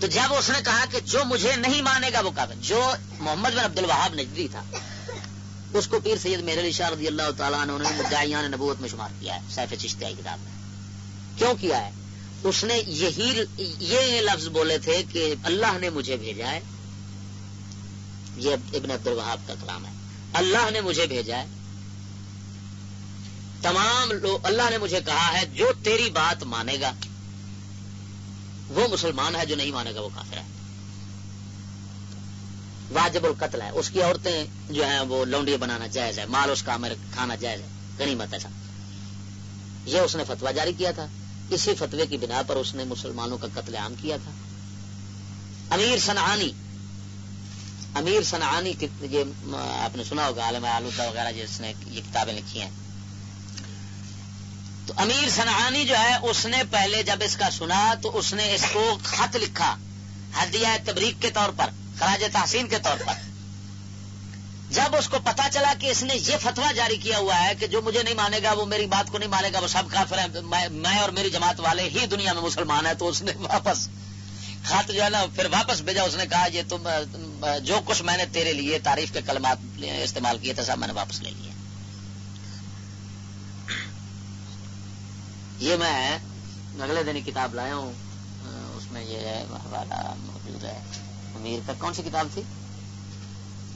تو جب اس نے کہا کہ جو مجھے نہیں مانے گا، وہ کافر۔ جو محمد بن عبد الوہاب نجدی تھا اس کو پیر سید میرے علی شاہ رضی اللہ تعالیٰ نے مدعیان نبوت میں شمار کیا ہے سیف چشتیائی کتاب میں۔ کیوں کیا ہے؟ اس نے یہی یہ لفظ بولے تھے کہ اللہ نے مجھے بھیجا ہے۔ یہ ابن عبد الوہاب کا کلام ہے۔ اللہ نے مجھے بھیجا ہے۔ تمام لوگ اللہ نے مجھے کہا ہے، جو تیری بات مانے گا، وہ مسلمان ہے، جو نہیں مانے گا، وہ کافر ہے۔ واجب القتل ہے۔ اس کی عورتیں جو ہیں وہ لونڈی بنانا جائز ہے۔ مال اس کا کھانا جائز ہے۔ غنیمت ایسا یہ اس نے فتوا جاری کیا تھا۔ اسی فتوے کی بنا پر اس نے مسلمانوں کا قتل عام کیا تھا۔ امیر سنعانی امیر سنعانی یہ آپ نے سنا ہوگا، عالم آلودہ وغیرہ جس نے یہ کتابیں لکھی ہیں۔ تو امیر سنعانی جو ہے، اس نے پہلے جب اس کا سنا تو اس نے اس کو خط لکھا۔ ہدیہ تبریک کے طور پر۔ خراج تحسین کے طور پر۔ جب اس کو پتا چلا کہ اس نے یہ فتوا جاری کیا ہوا ہے کہ جو مجھے نہیں مانے گا، وہ میری بات کو نہیں مانے گا، وہ سب کافر ہیں، میں اور میری جماعت والے ہی دنیا میں مسلمان ہیں، تو اس نے واپس خط جو ہے نا، پھر واپس بھیجا۔ اس نے کہا، یہ تم، جو کچھ میں نے تیرے لیے تعریف کے کلمات استعمال کیے تھے، سب میں نے واپس لے لیے۔ یہ میں اگلے دن کتاب لایا ہوں۔ اس میں یہ حوالہ موجود ہے۔ امیر کا کون سی کتاب تھی؟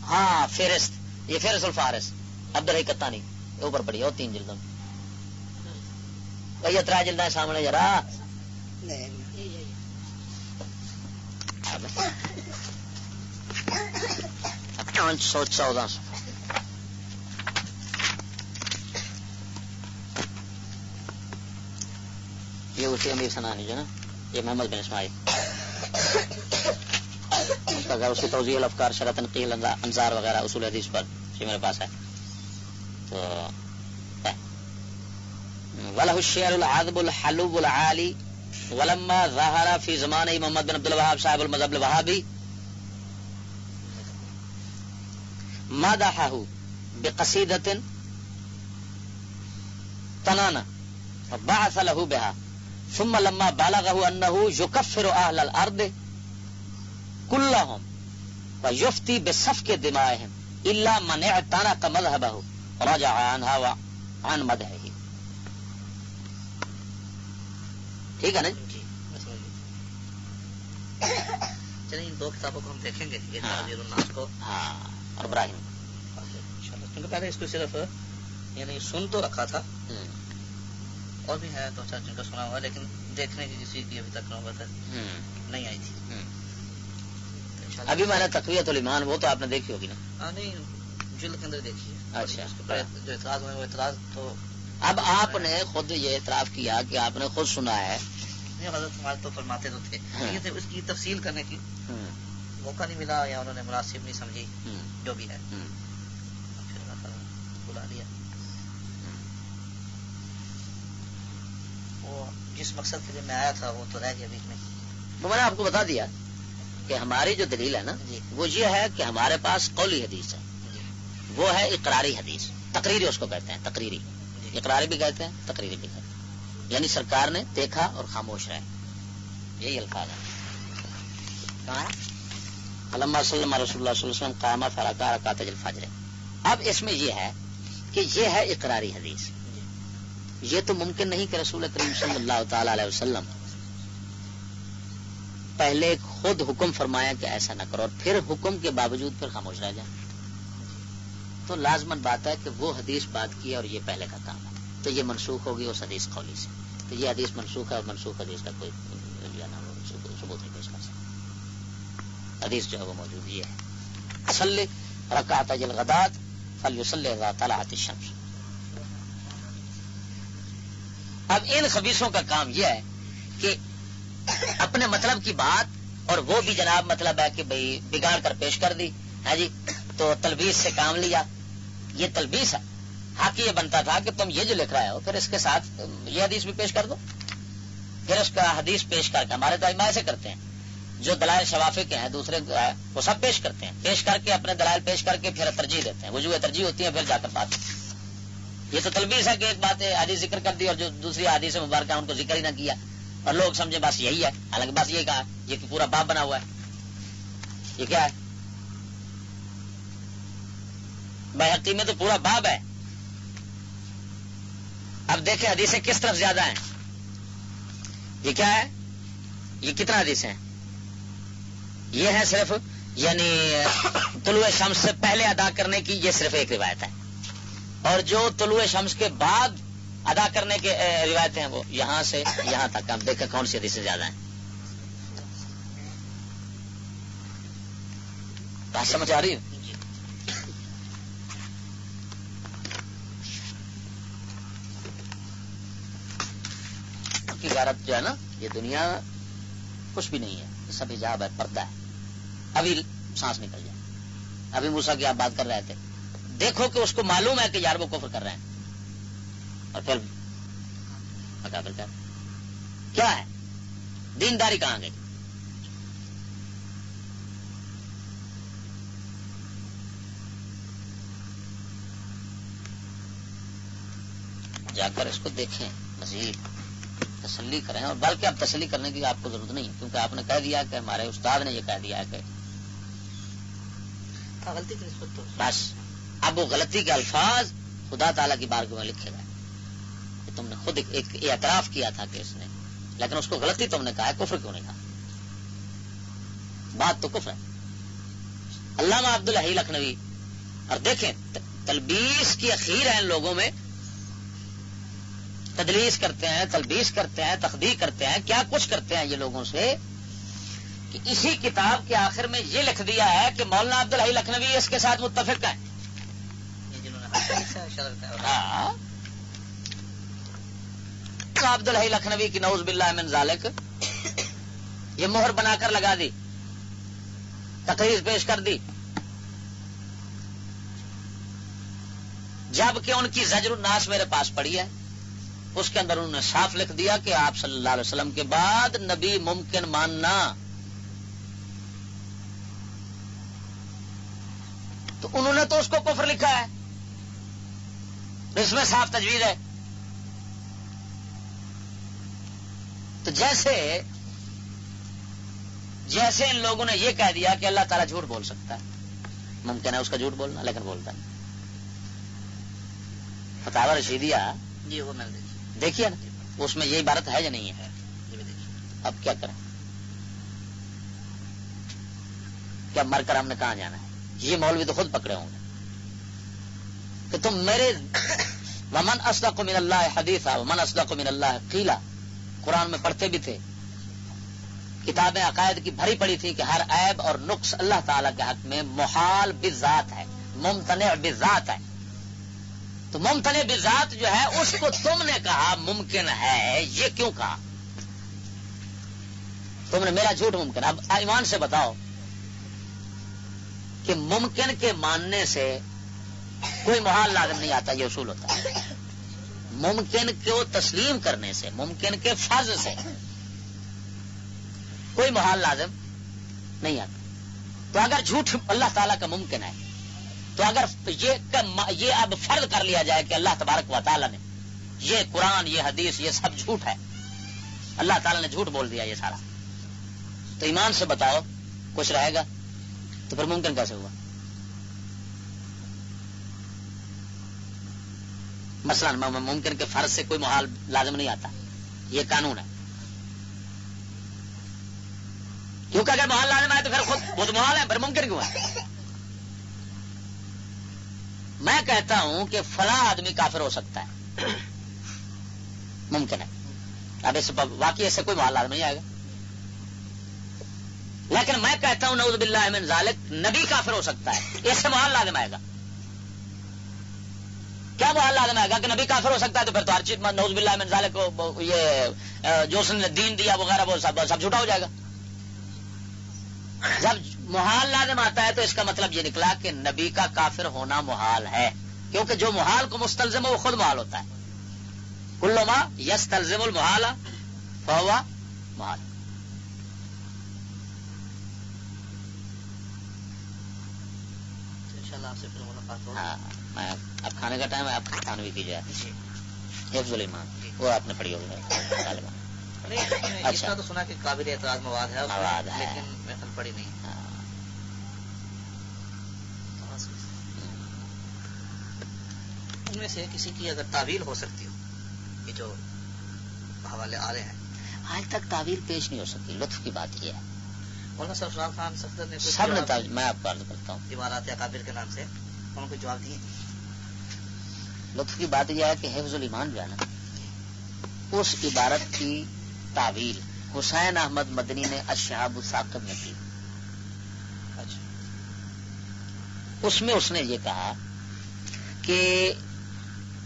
ہاں فہرست. یہ فہرست الفارس. عبد الحی کتانی اوپر پڑی اور تین جلدوں بھائی تر جلد سامنے ذرا. پانچ سو چودہ سو. یہ اسی امیر سنانی جو نا یہ محمد بن اسماعیل. اگر اس کی توضیع الافکار شرط تنقیل انصار وغیرہ اصول حدیث پر یہ میرے پاس ہے، تو ولہ الشعر العذب الحلوب العالی ولما ظاہر فی زمان محمد بن عبد الوهاب صاحب المذهب الوهابی مدحه بقصیدة تنانا وبعث له بها ثم لما بالغه انه يكفر اهل الارض كلهم ويفتي بصفك دمائهم الا من مذهبه رجع عنها وعن مدحه. ٹھیک ہے نا جی؟ چلیے ان دو کتابوں کو ہم دیکھیں گے ہاں۔ اور ابراہیم۔ کیونکہ پہلے اس کو صرف یعنی سن تو رکھا تھا۔ اور بھی ہے دو چار جن کا سنا ہوا لیکن دیکھنے کی کسی کی ابھی تک نوبت نہیں آئی تھی۔ ابھی میں نے تقویت الایمان وہ تو آپ نے دیکھی ہوگی نا؟ ہاں نہیں جلد کے اندر دیکھی اچھا۔ جو اعتراض ہوئے وہ اعتراض تو اب آپ نے خود یہ اعتراف کیا کہ آپ نے خود سنا ہے۔ حضرت تو فرماتے تو تھے۔ اس کی تفصیل کرنے کی موقع نہیں ملا یا انہوں نے مناسب نہیں سمجھی جو بھی ہے۔ بلا لیا وہ جس مقصد کے لیے میں آیا تھا وہ تو رہ گیا بیچ میں۔ وہ میں نے آپ کو بتا دیا۔ کہ ہماری جو دلیل ہے نا جی۔ وہ یہ ہے کہ ہمارے پاس قولی حدیث ہے۔ جی۔ وہ ہے اقراری حدیث۔ تقریری اس کو کہتے ہیں تقریری۔ جی۔ اقراری بھی کہتے ہیں تقریری بھی کہتے ہیں۔ یعنی سرکار نے دیکھا اور خاموش رہے۔ یہی الفاظ ہے علامہ اللہ رسول اللہ صلی اللہ علیہ وسلم قامہ فراکار کا فاجر اب اس میں یہ ہے کہ یہ ہے اقراری حدیث۔ یہ تو ممکن نہیں کہ رسول کریم صلی اللہ تعالی علیہ وسلم پہلے خود حکم فرمایا کہ ایسا نہ کرو اور پھر حکم کے باوجود پھر خاموش رہ جائے تو لازمن بات ہے کہ وہ حدیث بات کی ہے اور یہ پہلے کا کام ہے۔ تو یہ منسوخ ہوگی اس حدیث قولی سے۔ تو یہ حدیث منسوخ ہے اور منسوخ حدیث کا کوئی ثبوت نہیں پیش کر سکتا حدیث جو ہے وہ موجود یہ ہے۔ اصل رکعت جل غدات فل وسل طلعت الشمس۔ اب ان خبیصوں کا کام یہ ہے کہ اپنے مطلب کی بات اور وہ بھی جناب مطلب ہے کہ بھائی بگاڑ کر پیش کر دی، ہے جی؟ تو تلبیس سے کام لیا۔ یہ تلبیس ہے۔ حق یہ بنتا تھا کہ تم یہ جو لکھ رہے ہو، پھر اس کے ساتھ یہ حدیث بھی پیش کر دو۔ پھر اس کا حدیث پیش کر کے ہمارے تو ایسے کرتے ہیں۔ جو دلائل شفافے کے ہیں، دوسرے وہ سب پیش کرتے ہیں۔ پیش کر کے اپنے دلائل پیش کر کے پھر ترجیح دیتے ہیں۔ وجوہ ترجیح ہوتی ہے، پھر جا کر بات۔ یہ تو تلبیس ہے کہ ایک بات حدیث ذکر کر دی اور جو دوسری حدیث مبارکہ ان کو ذکر ہی نہ کیا۔ اور لوگ سمجھے بس یہی ہے، حالانکہ بس یہ کہا یہ تو پورا باپ بنا ہوا ہے۔ یہ کیا ہے؟ بحقی میں تو پورا باب ہے۔ اب دیکھیں حدیثیں کس طرف زیادہ ہیں۔ یہ کیا ہے؟ یہ کتنا حدیث ہیں؟ یہ ہے صرف یعنی طلوع شمس سے پہلے ادا کرنے کی یہ صرف ایک روایت ہے۔ اور جو طلوع شمس کے بعد ادا کرنے کے روایتیں ہیں وہ۔ یہاں سے یہاں تک ہم دیکھیں کون سی حدیث زیادہ ہیں۔ بات سمجھ آ رہی ہے کی غارت جو ہے نا، یہ دنیا کچھ بھی نہیں ہے۔ یہ سب حجاب ہے، پردہ ہے۔ ابھی سانس نکل جائے۔ ابھی موسا کی آپ بات کر رہے تھے۔ دیکھو کہ اس کو معلوم ہے کہ یار وہ کفر کر رہے ہیں۔ اور پھر مقابر کر۔ کیا ہے؟ دینداری کہاں گئی؟ جا کر اس کو دیکھیں مزید تسلی کریں۔ اور بلکہ اب تسلی کرنے کی آپ کو ضرورت نہیں کیونکہ آپ نے کہہ دیا کہ ہمارے استاد نے یہ کہہ دیا ہے کہ بس اب وہ غلطی کے الفاظ خدا تعالیٰ کی بارگاہ میں لکھے گئے۔ کہ تم نے خود ایک, اعتراف کیا تھا کہ اس نے لیکن اس کو غلطی تم نے کہا ہے کفر کیوں نہیں کہا؟ بات تو کفر ہے۔ علامہ عبد الحی لکھنوی اور دیکھیں تلبیس کی اخیر ہے ان لوگوں میں۔ تدلیس کرتے ہیں تلبیس کرتے ہیں تخدیق کرتے ہیں۔ کیا کچھ کرتے ہیں یہ لوگوں سے؟ کہ اسی کتاب کے آخر میں یہ لکھ دیا ہے کہ مولانا عبد الحی لکھنوی اس کے ساتھ متفق ہے یہ جنہوں نے حق لکھا ہے، شرط ہے اور ہاں عبد الحی لکھنوی کی نوز باللہ من ذالک، یہ مہر بنا کر لگا دی، تقریر پیش کر دی۔ جبکہ ان کی زجر الناس میرے پاس پڑی ہے، اس کے اندر انہوں نے صاف لکھ دیا کہ آپ صلی اللہ علیہ وسلم کے بعد نبی ممکن ماننا۔ تو انہوں نے تو اس کو کفر لکھا ہے، اس میں صاف تجویز ہے۔ تو جیسے جیسے ان لوگوں نے یہ کہہ دیا کہ اللہ تعالیٰ جھوٹ بول سکتا ہے۔ ممکن ہے اس کا جھوٹ بولنا لیکن بولتا نہیں فتح جی وہ میں دیکھی۔ دیکھیے نا اس میں یہ عبارت ہے یا نہیں ہے؟ دیکھی۔ اب کیا کریں؟ کیا مر کر ہم نے کہاں جانا ہے؟ یہ مولوی تو خود پکڑے ہوں گے۔ کہ تم میرے ومن اسلق من اللہ حدیث ومن اسلق من اللہ قیلا قرآن میں پڑھتے بھی تھے۔ کتابیں عقائد کی بھری پڑی تھی کہ ہر عیب اور نقص اللہ تعالی کے حق میں محال بذات ہے، ممتنع بذات ہے۔ تو ممتنع بذات جو ہے، اس کو تم نے کہا ممکن ہے، یہ کیوں کہا؟ تم نے میرا جھوٹ ممکن اب ایمان سے بتاؤ کہ ممکن کے ماننے سے کوئی محال لازم نہیں آتا، یہ اصول ہوتا ہے۔ ممکن کو تسلیم کرنے سے، ممکن کے فرض سے۔ کوئی محال لازم نہیں آتا۔ تو اگر جھوٹ اللہ تعالیٰ کا ممکن ہے، تو اگر یہ یہ اب فرض کر لیا جائے کہ اللہ تبارک و تعالیٰ نے یہ قرآن، یہ حدیث، یہ سب جھوٹ ہے۔ اللہ تعالیٰ نے جھوٹ بول دیا یہ سارا۔ تو ایمان سے بتاؤ، کچھ رہے گا؟ تو پھر ممکن کیسے ہوا؟ مثلا ممکن کے فرض سے کوئی محال لازم نہیں آتا۔ یہ قانون ہے۔ کیونکہ اگر محال لازم آئے تو پھر خود خود محال ہے پھر ممکن کیوں ہے؟ میں کہتا ہوں کہ فلاں آدمی کافر ہو سکتا ہے۔ ممکن ہے۔ اب اس واقعی اس سے کوئی محال لازم نہیں آئے گا۔ لیکن میں کہتا ہوں، نعوذ باللہ من ذالک، نبی کافر ہو سکتا ہے۔ اس سے محال لازم آئے گا۔ کیا محال لازم آئے گا کہ نبی کافر ہو سکتا ہے تو پھر تو ہر چیز نعوذ باللہ من ذالک یہ جو اس نے دین دیا وغیرہ وہ سب سب جھوٹا ہو جائے گا۔ جب محال لازم آتا ہے تو اس کا مطلب یہ نکلا کہ نبی کا کافر ہونا محال ہے۔ کیونکہ جو محال کو مستلزم ہے وہ خود محال ہوتا ہے۔ کلو ماں یس تلزم المحال فوا محال۔ انشاءاللہ آپ سے پھر ملاقات ہوگی۔ ہاں میں اب کھانے کا ٹائم ہے آپ کھانوی کی جو ہے جی حفظ الایمان وہ آپ نے پڑھی ہوگی اچھا۔ کا تو سنا کہ قابل اعتراض مواد ہے مواد ہے۔ لیکن میں کل پڑھی نہیں۔ ہاں۔ ان میں سے کسی کی اگر تعویل ہو سکتی ہو یہ جو حوالے آ رہے ہیں۔ آج تک تعویل پیش نہیں ہو سکی لطف کی بات یہ ہے۔ مولانا سرفراز خان صفدر نے سب نے میں آپ کو عرض کرتا ہوں۔ عبارات اکابر کے نام سے انہوں کو جواب دیے؟ لطف کی بات یہ ہے کہ حفظ الایمان جو ہے نا اس عبارت کی تعویل حسین احمد مدنی نے اشہاب الثاقب میں کی۔ اچھا۔ اس میں اس نے یہ کہا کہ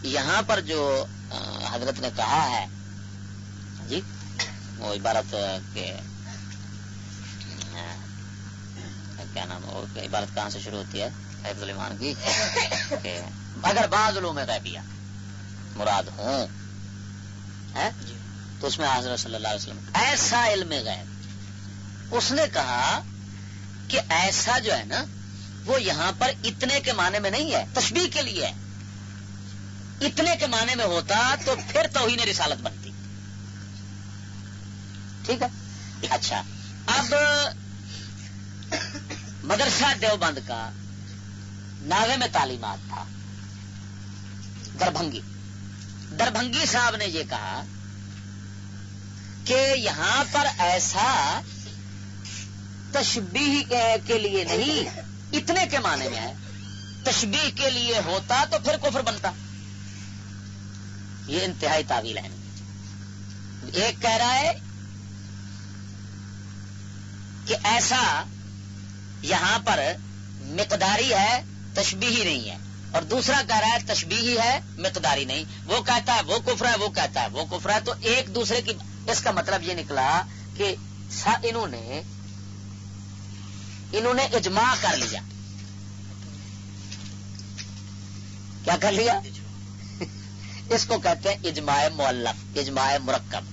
یہاں پر جو حضرت نے کہا ہے جی وہ عبارت کے کیا نام عبارت کہاں سے شروع ہوتی ہے؟ حفظ المان کی اگر بعض علوم غیبیہ۔ مراد ہوں۔ جی۔ تو اس میں حضرت صلی اللہ علیہ وسلم ایسا علم غیب۔ اس نے کہا کہ ایسا جو ہے نا وہ یہاں پر اتنے کے معنی میں نہیں ہے تشبیح کے لیے ہے۔ اتنے کے معنی میں ہوتا تو پھر توہین رسالت بنتی۔ ٹھیک ہے؟ اچھا۔ اب مدرسہ دیوبند کا ناوے میں تعلیمات تھا۔ دربھنگی۔ دربھنگی صاحب نے یہ کہا کہ یہاں پر ایسا تشبیح کے لیے نہیں، اتنے کے معنی میں ہے۔ تشبیح کے لیے ہوتا تو پھر کفر بنتا۔ یہ انتہائی تعویل ہے۔ ایک کہہ رہا ہے کہ ایسا یہاں پر مقداری ہے تشبیہی نہیں ہے۔ اور دوسرا کہہ رہا ہے، تشبیہی ہے، مقداری نہیں۔ وہ کہتا ہے، وہ کفر ہے، وہ کہتا ہے، وہ کفر ہے۔ تو ایک دوسرے کی، اس کا مطلب یہ نکلا کہ انہوں نے انہوں نے اجماع کر لیا۔ کیا کر لیا؟ اس کو کہتے ہیں اجماع مولف اجماع مرکب۔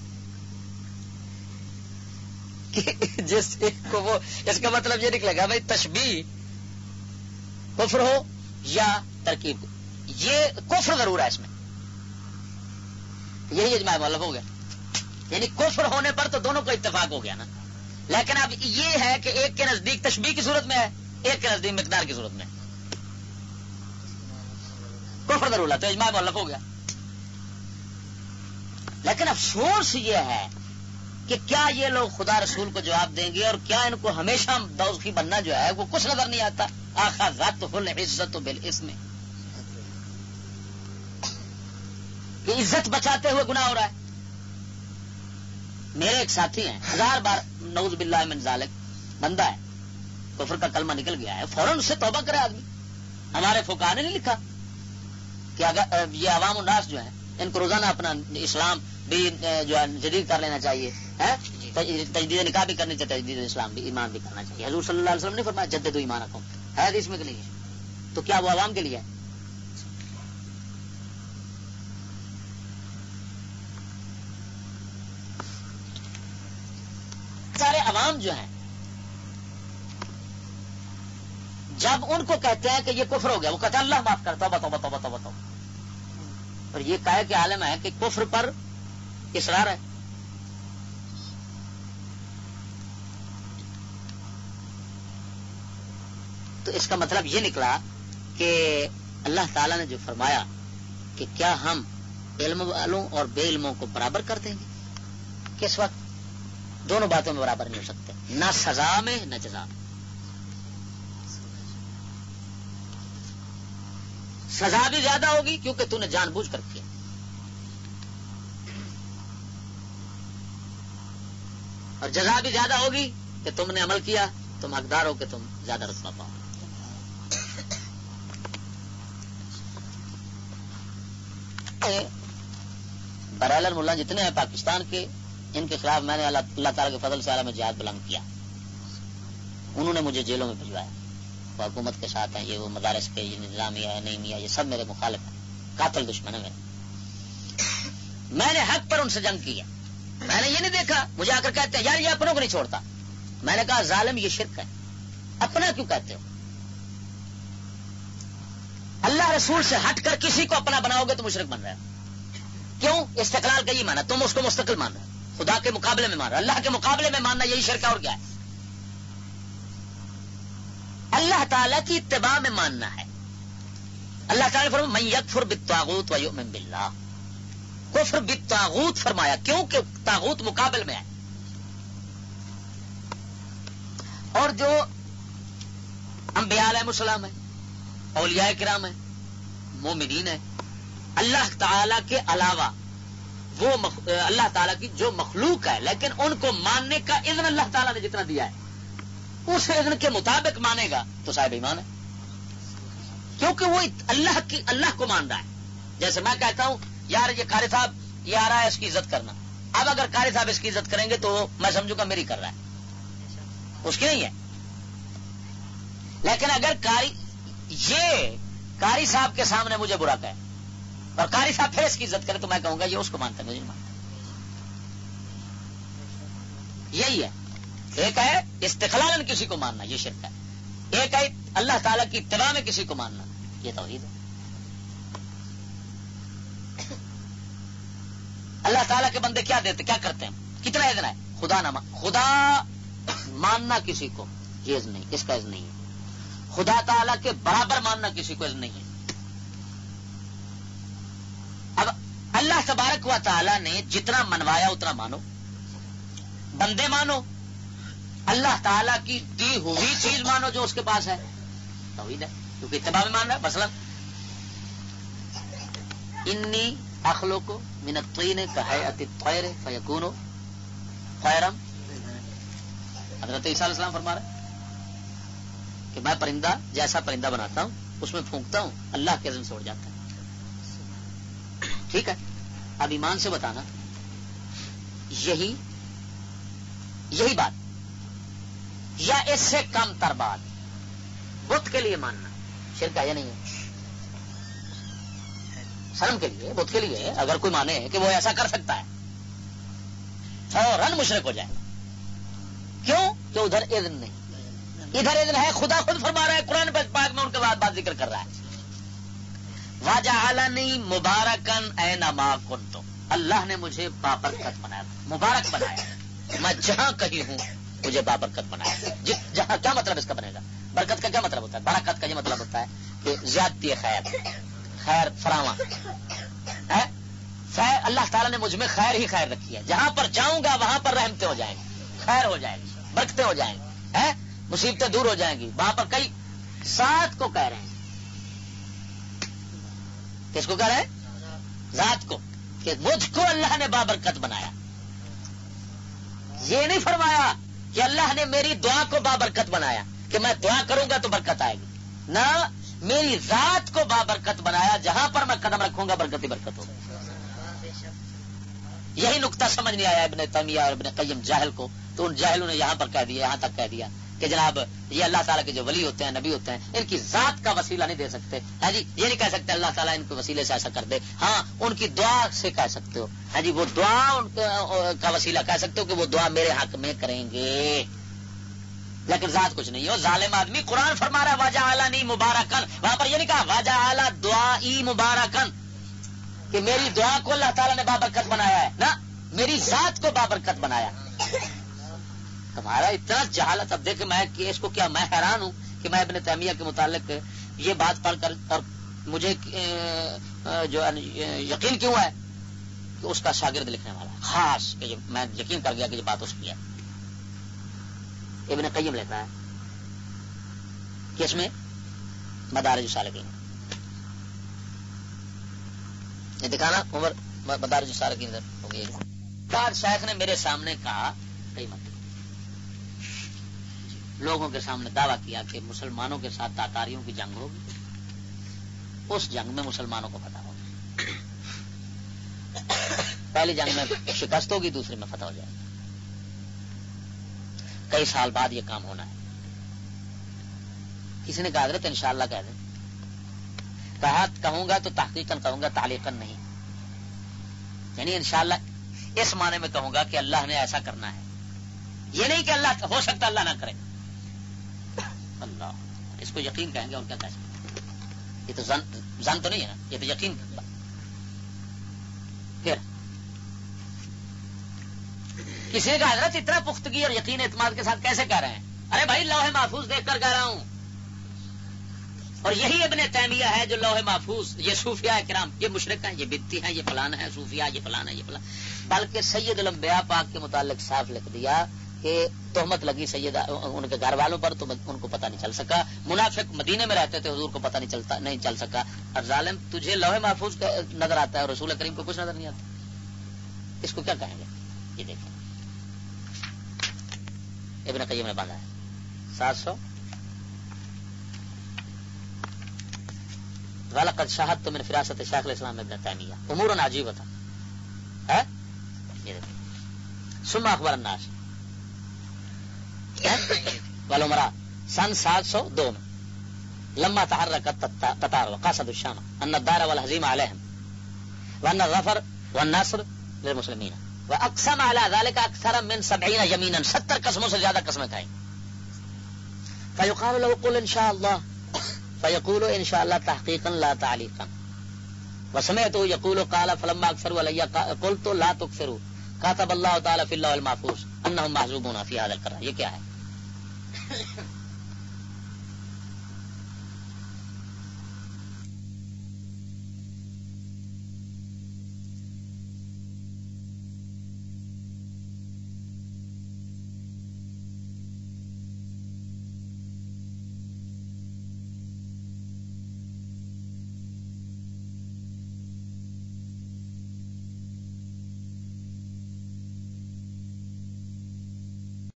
جس کو وہ، اس کا مطلب یہ نکلے گا، بھائی تشبیح کفر ہو یا ترکیب یہ کفر ضرور ہے اس میں۔ یہی اجماع مولف ہو گیا۔ یعنی کفر ہونے پر تو دونوں کو اتفاق ہو گیا نا۔ لیکن اب یہ ہے کہ ایک کے نزدیک تشبیح کی صورت میں ہے، ایک کے نزدیک مقدار کی صورت میں کفر ضرور ہے، تو اجماع مولف ہو گیا۔ لیکن افسوس یہ ہے کہ کیا یہ لوگ خدا رسول کو جواب دیں گے اور کیا ان کو ہمیشہ دوستی بننا جو ہے وہ کچھ نظر نہیں آتا۔ آخا ذات فل عزت بل اس میں کہ عزت بچاتے ہوئے گناہ ہو رہا ہے۔ میرے ایک ساتھی ہیں، ہزار بار نوز باللہ من ذالک، بندہ ہے، کفر کا کلمہ نکل گیا ہے، فوراً اس سے توبہ کرے آدمی۔ ہمارے فکا نے نہیں لکھا کہ اگر یہ عوام الناس جو ہیں، ان کو روزانہ اپنا اسلام بھی جو ہے، جدید کر لینا چاہیے تجدید نکاح بھی کرنی چاہیے، تجدید اسلام بھی، ایمان بھی کرنا چاہیے۔ حضور صلی اللہ علیہ وسلم نے فرمایا جدید ایمان رکھو۔ ہے اس میں کہ نہیں تو کیا وہ عوام کے لیے ہے؟ سارے جو ہیں، جب ان کو کہتے ہیں کہ یہ کفر ہو گیا، وہ کہتے ہیں اللہ معاف کرتا بتاؤ بتاؤ بتاؤ بتاؤ اور یہ کہے کہ عالم ہے کہ کفر پر اصرار ہے۔ تو اس کا مطلب یہ نکلا کہ اللہ تعالی نے جو فرمایا کہ کیا ہم علم والوں اور بے علموں کو برابر کر دیں گے؟ کس وقت؟ دونوں باتوں میں برابر نہیں ہو سکتے۔ نہ سزا میں، نہ جزا میں۔ سزا بھی زیادہ ہوگی کیونکہ تو نے جان بوجھ کر کیا۔ اور جزا بھی زیادہ ہوگی کہ تم نے عمل کیا، تم حقدار ہو کہ تم زیادہ رتبہ پاؤ۔ برائل ملا جتنے ہیں پاکستان کے ان کے خلاف میں نے اللہ تعالیٰ کے فضل سے عالم جہاد بلند کیا۔ انہوں نے مجھے جیلوں میں بھجوایا۔ وہ حکومت کے ساتھ ہیں، یہ وہ مدارس کے، یہ نظامیہ ہے نہیں یہ سب میرے مخالف ہیں۔ قاتل دشمن ہے میرے۔ میں نے حق پر ان سے جنگ کیا میں نے یہ نہیں دیکھا، مجھے آ کر کہتے ہیں، یار، یہ اپنوں کو نہیں چھوڑتا۔ میں نے کہا، ظالم، یہ شرک ہے۔ اپنا کیوں کہتے ہو؟ اللہ رسول سے ہٹ کر کسی کو اپنا بناؤ گے تو مشرق بن رہا ہے کیوں؟ استقلال کا یہ مانا تم اس کو مستقل مان رہے خدا کے مقابلے میں مان رہا اللہ کے مقابلے میں ماننا یہی شرک اور کیا ہے؟ اللہ تعالی کی اتباع میں ماننا ہے۔ اللہ تعالیٰ فرما میں یکفر بتاغوت و یؤمن باللہ کفر بتاغوت فرمایا کیوں کہ تاغوت مقابل میں ہے۔ اور جو انبیاء علیہ السلام ہے اولیاء کرام ہے مومنین ہے اللہ تعالی کے علاوہ وہ اللہ تعالیٰ کی جو مخلوق ہے، لیکن ان کو ماننے کا اذن اللہ تعالیٰ نے جتنا دیا ہے۔ اس اذن کے مطابق مانے گا تو صاحب ایمان ہے۔ کیونکہ وہ اللہ کی اللہ کو مان رہا ہے۔ جیسے میں کہتا ہوں، یار یہ قاری صاحب یہ آ رہا ہے اس کی عزت کرنا۔ اب اگر قاری صاحب اس کی عزت کریں گے تو میں سمجھوں گا میری کر رہا ہے۔ اس کی نہیں ہے۔ لیکن اگر کاری یہ کاری صاحب کے سامنے مجھے برا کہ اور کاری صاحب پھر اس کی عزت کرے تو میں کہوں گا یہ اس کو مانتا مجھے نہیں مانتا یہی ہے۔ ایک ہے استقلال کسی کو ماننا، یہ شرک ہے۔ ایک ہے اللہ تعالیٰ کی اتباع میں کسی کو ماننا، یہ توحید ہے۔ اللہ تعالیٰ کے بندے کیا دیتے، کیا کرتے ہیں؟ کتنا ادنا ہے؟ خدا نہ خدا ماننا کسی کو، یہ نہیں، اس کا نہیں ہے۔ خدا تعالیٰ کے برابر ماننا کسی کو نہیں ہے۔ اللہ تبارک و تعالیٰ نے جتنا منوایا اتنا مانو۔ بندے مانو۔ اللہ تعالیٰ کی دی ہوئی چیز مانو جو اس کے پاس ہے۔ توحید ہے۔ کیونکہ اتباع میں مان رہا ہے، مثلا۔ انی اخلو کو منتوئی نے کہا اتی خیر فیقون خیرم۔ حضرت عیسیٰ علیہ السلام فرما رہے کہ میں پرندہ جیسا پرندہ بناتا ہوں، اس میں پھونکتا ہوں، اللہ کے عزم سے اڑ جاتا ہے۔ ٹھیک ہے؟ اب ایمان سے بتانا، یہی یہی بات، یا اس سے کم تر بات، بت کے لیے ماننا، شرک ہے یا نہیں ہے؟ شرم کے لیے، بت کے لیے، اگر کوئی مانے کہ وہ ایسا کر سکتا ہے، فوراً مشرق ہو جائے۔ گا کیوں؟ کہ ادھر اذن نہیں۔ ادھر اذن ہے، خدا خود فرما رہا ہے، قرآن پاک میں ان کے بعد بات ذکر کر رہا ہے۔ واجہ عالانی مبارکن، اے نما کن تو اللہ نے مجھے بابرکت بنایا۔ مبارک بنایا۔ میں جہاں کہیں ہوں، مجھے بابرکت بنایا۔ جہاں کیا مطلب اس کا بنے گا؟ برکت کا کیا مطلب ہوتا ہے؟ برکت کا یہ مطلب ہوتا ہے کہ زیادتی خیر۔ خیر فراواں۔ خیر اللہ تعالیٰ نے مجھ میں خیر ہی خیر رکھی ہے۔ جہاں پر جاؤں گا، وہاں پر رحمتیں ہو جائیں گی۔ خیر ہو جائے گی، برکتیں ہو جائیں گی۔ مصیبتیں دور ہو جائیں گی۔ وہاں پر کئی سات کو کہہ رہے ہیں۔ کس کو کہہ رہے ہیں ذات کو کہ مجھ کو اللہ نے بابرکت بنایا۔ یہ نہیں فرمایا کہ اللہ نے میری دعا کو بابرکت بنایا، کہ میں دعا کروں گا تو برکت آئے گی۔ نہ، میری ذات کو بابرکت بنایا، جہاں پر میں قدم رکھوں گا برکت ہی برکت ہوگی۔ یہی نقطہ سمجھ نہیں آیا ابن تمیہ اور ابن قیم جاہل کو، تو ان جاہلوں نے یہاں پر کہہ دیا، یہاں تک کہہ دیا۔ کہ جناب یہ اللہ تعالیٰ کے جو ولی ہوتے ہیں، نبی ہوتے ہیں، ان کی ذات کا وسیلہ نہیں دے سکتے۔ ہاں جی یہ نہیں کہہ سکتے اللہ تعالیٰ ان کے وسیلے سے ایسا کر دے۔ ہاں ان کی دعا سے کہہ سکتے ہو۔ ہاں جی وہ دعا کا وسیلہ کہہ سکتے ہو کہ وہ دعا میرے حق میں کریں گے۔ لیکن ذات کچھ نہیں ہو، ظالم آدمی قرآن فرما رہا واجہ اعلیٰ نہیں مبارکن وہاں پر یہ نہیں کہا واجہ اعلیٰ دعا ای مبارکن کہ میری دعا کو اللہ تعالیٰ نے بابرکت بنایا ہے نا میری ذات کو بابرکت بنایا۔ تمہارا اتنا جہالت اب دیکھ میں کہ اس کو کیا میں حیران ہوں کہ میں ابن تیمیہ کے متعلق یہ بات پڑھ کر اور مجھے جو یقین کیوں ہے کہ اس کا شاگرد لکھنے والا خاص کہ میں یقین کر گیا کہ یہ بات اس کی ہے۔ ابن قیم لیتا ہے کس میں مدارج سالکین یہ دکھانا، عمر، مدارج سالکین ہو گئی۔ شیخ نے میرے سامنے کہا کئی مت لوگوں کے سامنے دعویٰ کیا کہ مسلمانوں کے ساتھ تاتاریوں کی جنگ ہوگی۔ اس جنگ میں مسلمانوں کو فتح ہوگی۔ پہلی جنگ میں شکست ہوگی، دوسری میں فتح ہو جائے گی۔ کئی سال بعد یہ کام ہونا ہے۔ کسی نے کہا، حضرت ان شاء اللہ کہہ دیں۔ کہا، کہوں گا تو تحقیق کہوں گا تعلیقن نہیں۔ یعنی انشاءاللہ اس معنی میں کہوں گا کہ اللہ نے ایسا کرنا ہے۔ یہ نہیں کہ اللہ، ہو سکتا اللہ نہ کرے۔ اللہ۔ اس کو یقین کہیں گے اور کیا کہہ سکتے یہ تو زن تو نہیں ہے نا؟ یہ تو یقین پھر، کسی کا حضرت، اتنا پختگی اور یقین اعتماد کے ساتھ کیسے کہہ رہے ہیں؟ ارے بھائی، لوہے محفوظ دیکھ کر کہہ رہا ہوں۔ اور یہی ابن تیمیہ ہے جو لوہے محفوظ، یہ صوفیاء کرام، یہ مشرق ہیں، یہ بتی ہیں، یہ فلان ہے صوفیاء، یہ فلان ہے یہ فلان بلکہ سید الانبیاء پاک کے متعلق صاف لکھ دیا کہ تہمت لگی سید ان کے گھر والوں پر تو ان کو پتہ نہیں چل سکا۔ منافق مدینے میں رہتے تھے، حضور کو پتہ نہیں چلتا، نہیں چل سکا۔ اور ظالم، تجھے لوہے محفوظ نظر آتا ہے اور رسول کریم کو کچھ نظر نہیں آتا۔ اس کو کیا کہیں گے؟ یہ دیکھیں۔ ابن قیم نے باندھا ہے سات سو۔ غلقت شاہد تو میں فراست شیخ الاسلام ابن تیمیہ۔ امور عجیب تھا۔ سما اخبار الناس۔ والعمراء سن سات سو دو لما تحركت تتار وقاصد الشام. أن الدار والهزيمة عليهم. وأن الظفر والنصر للمسلمين. وأقسم على ذلك أكثر من 70 يمينا. 70 قسموں سے زیادہ قسمیں کھائیں فيقال له قل إن شاء الله. فيقول إن شاء الله تحقيقا لا تعليقا. وسمعته يقول قال فلما أكثروا علي قلت لا تكثروا. كتب الله تعالى في الله المحفوظ أنهم محزوبون في هذا القرار یہ کیا ہے؟ Yeah.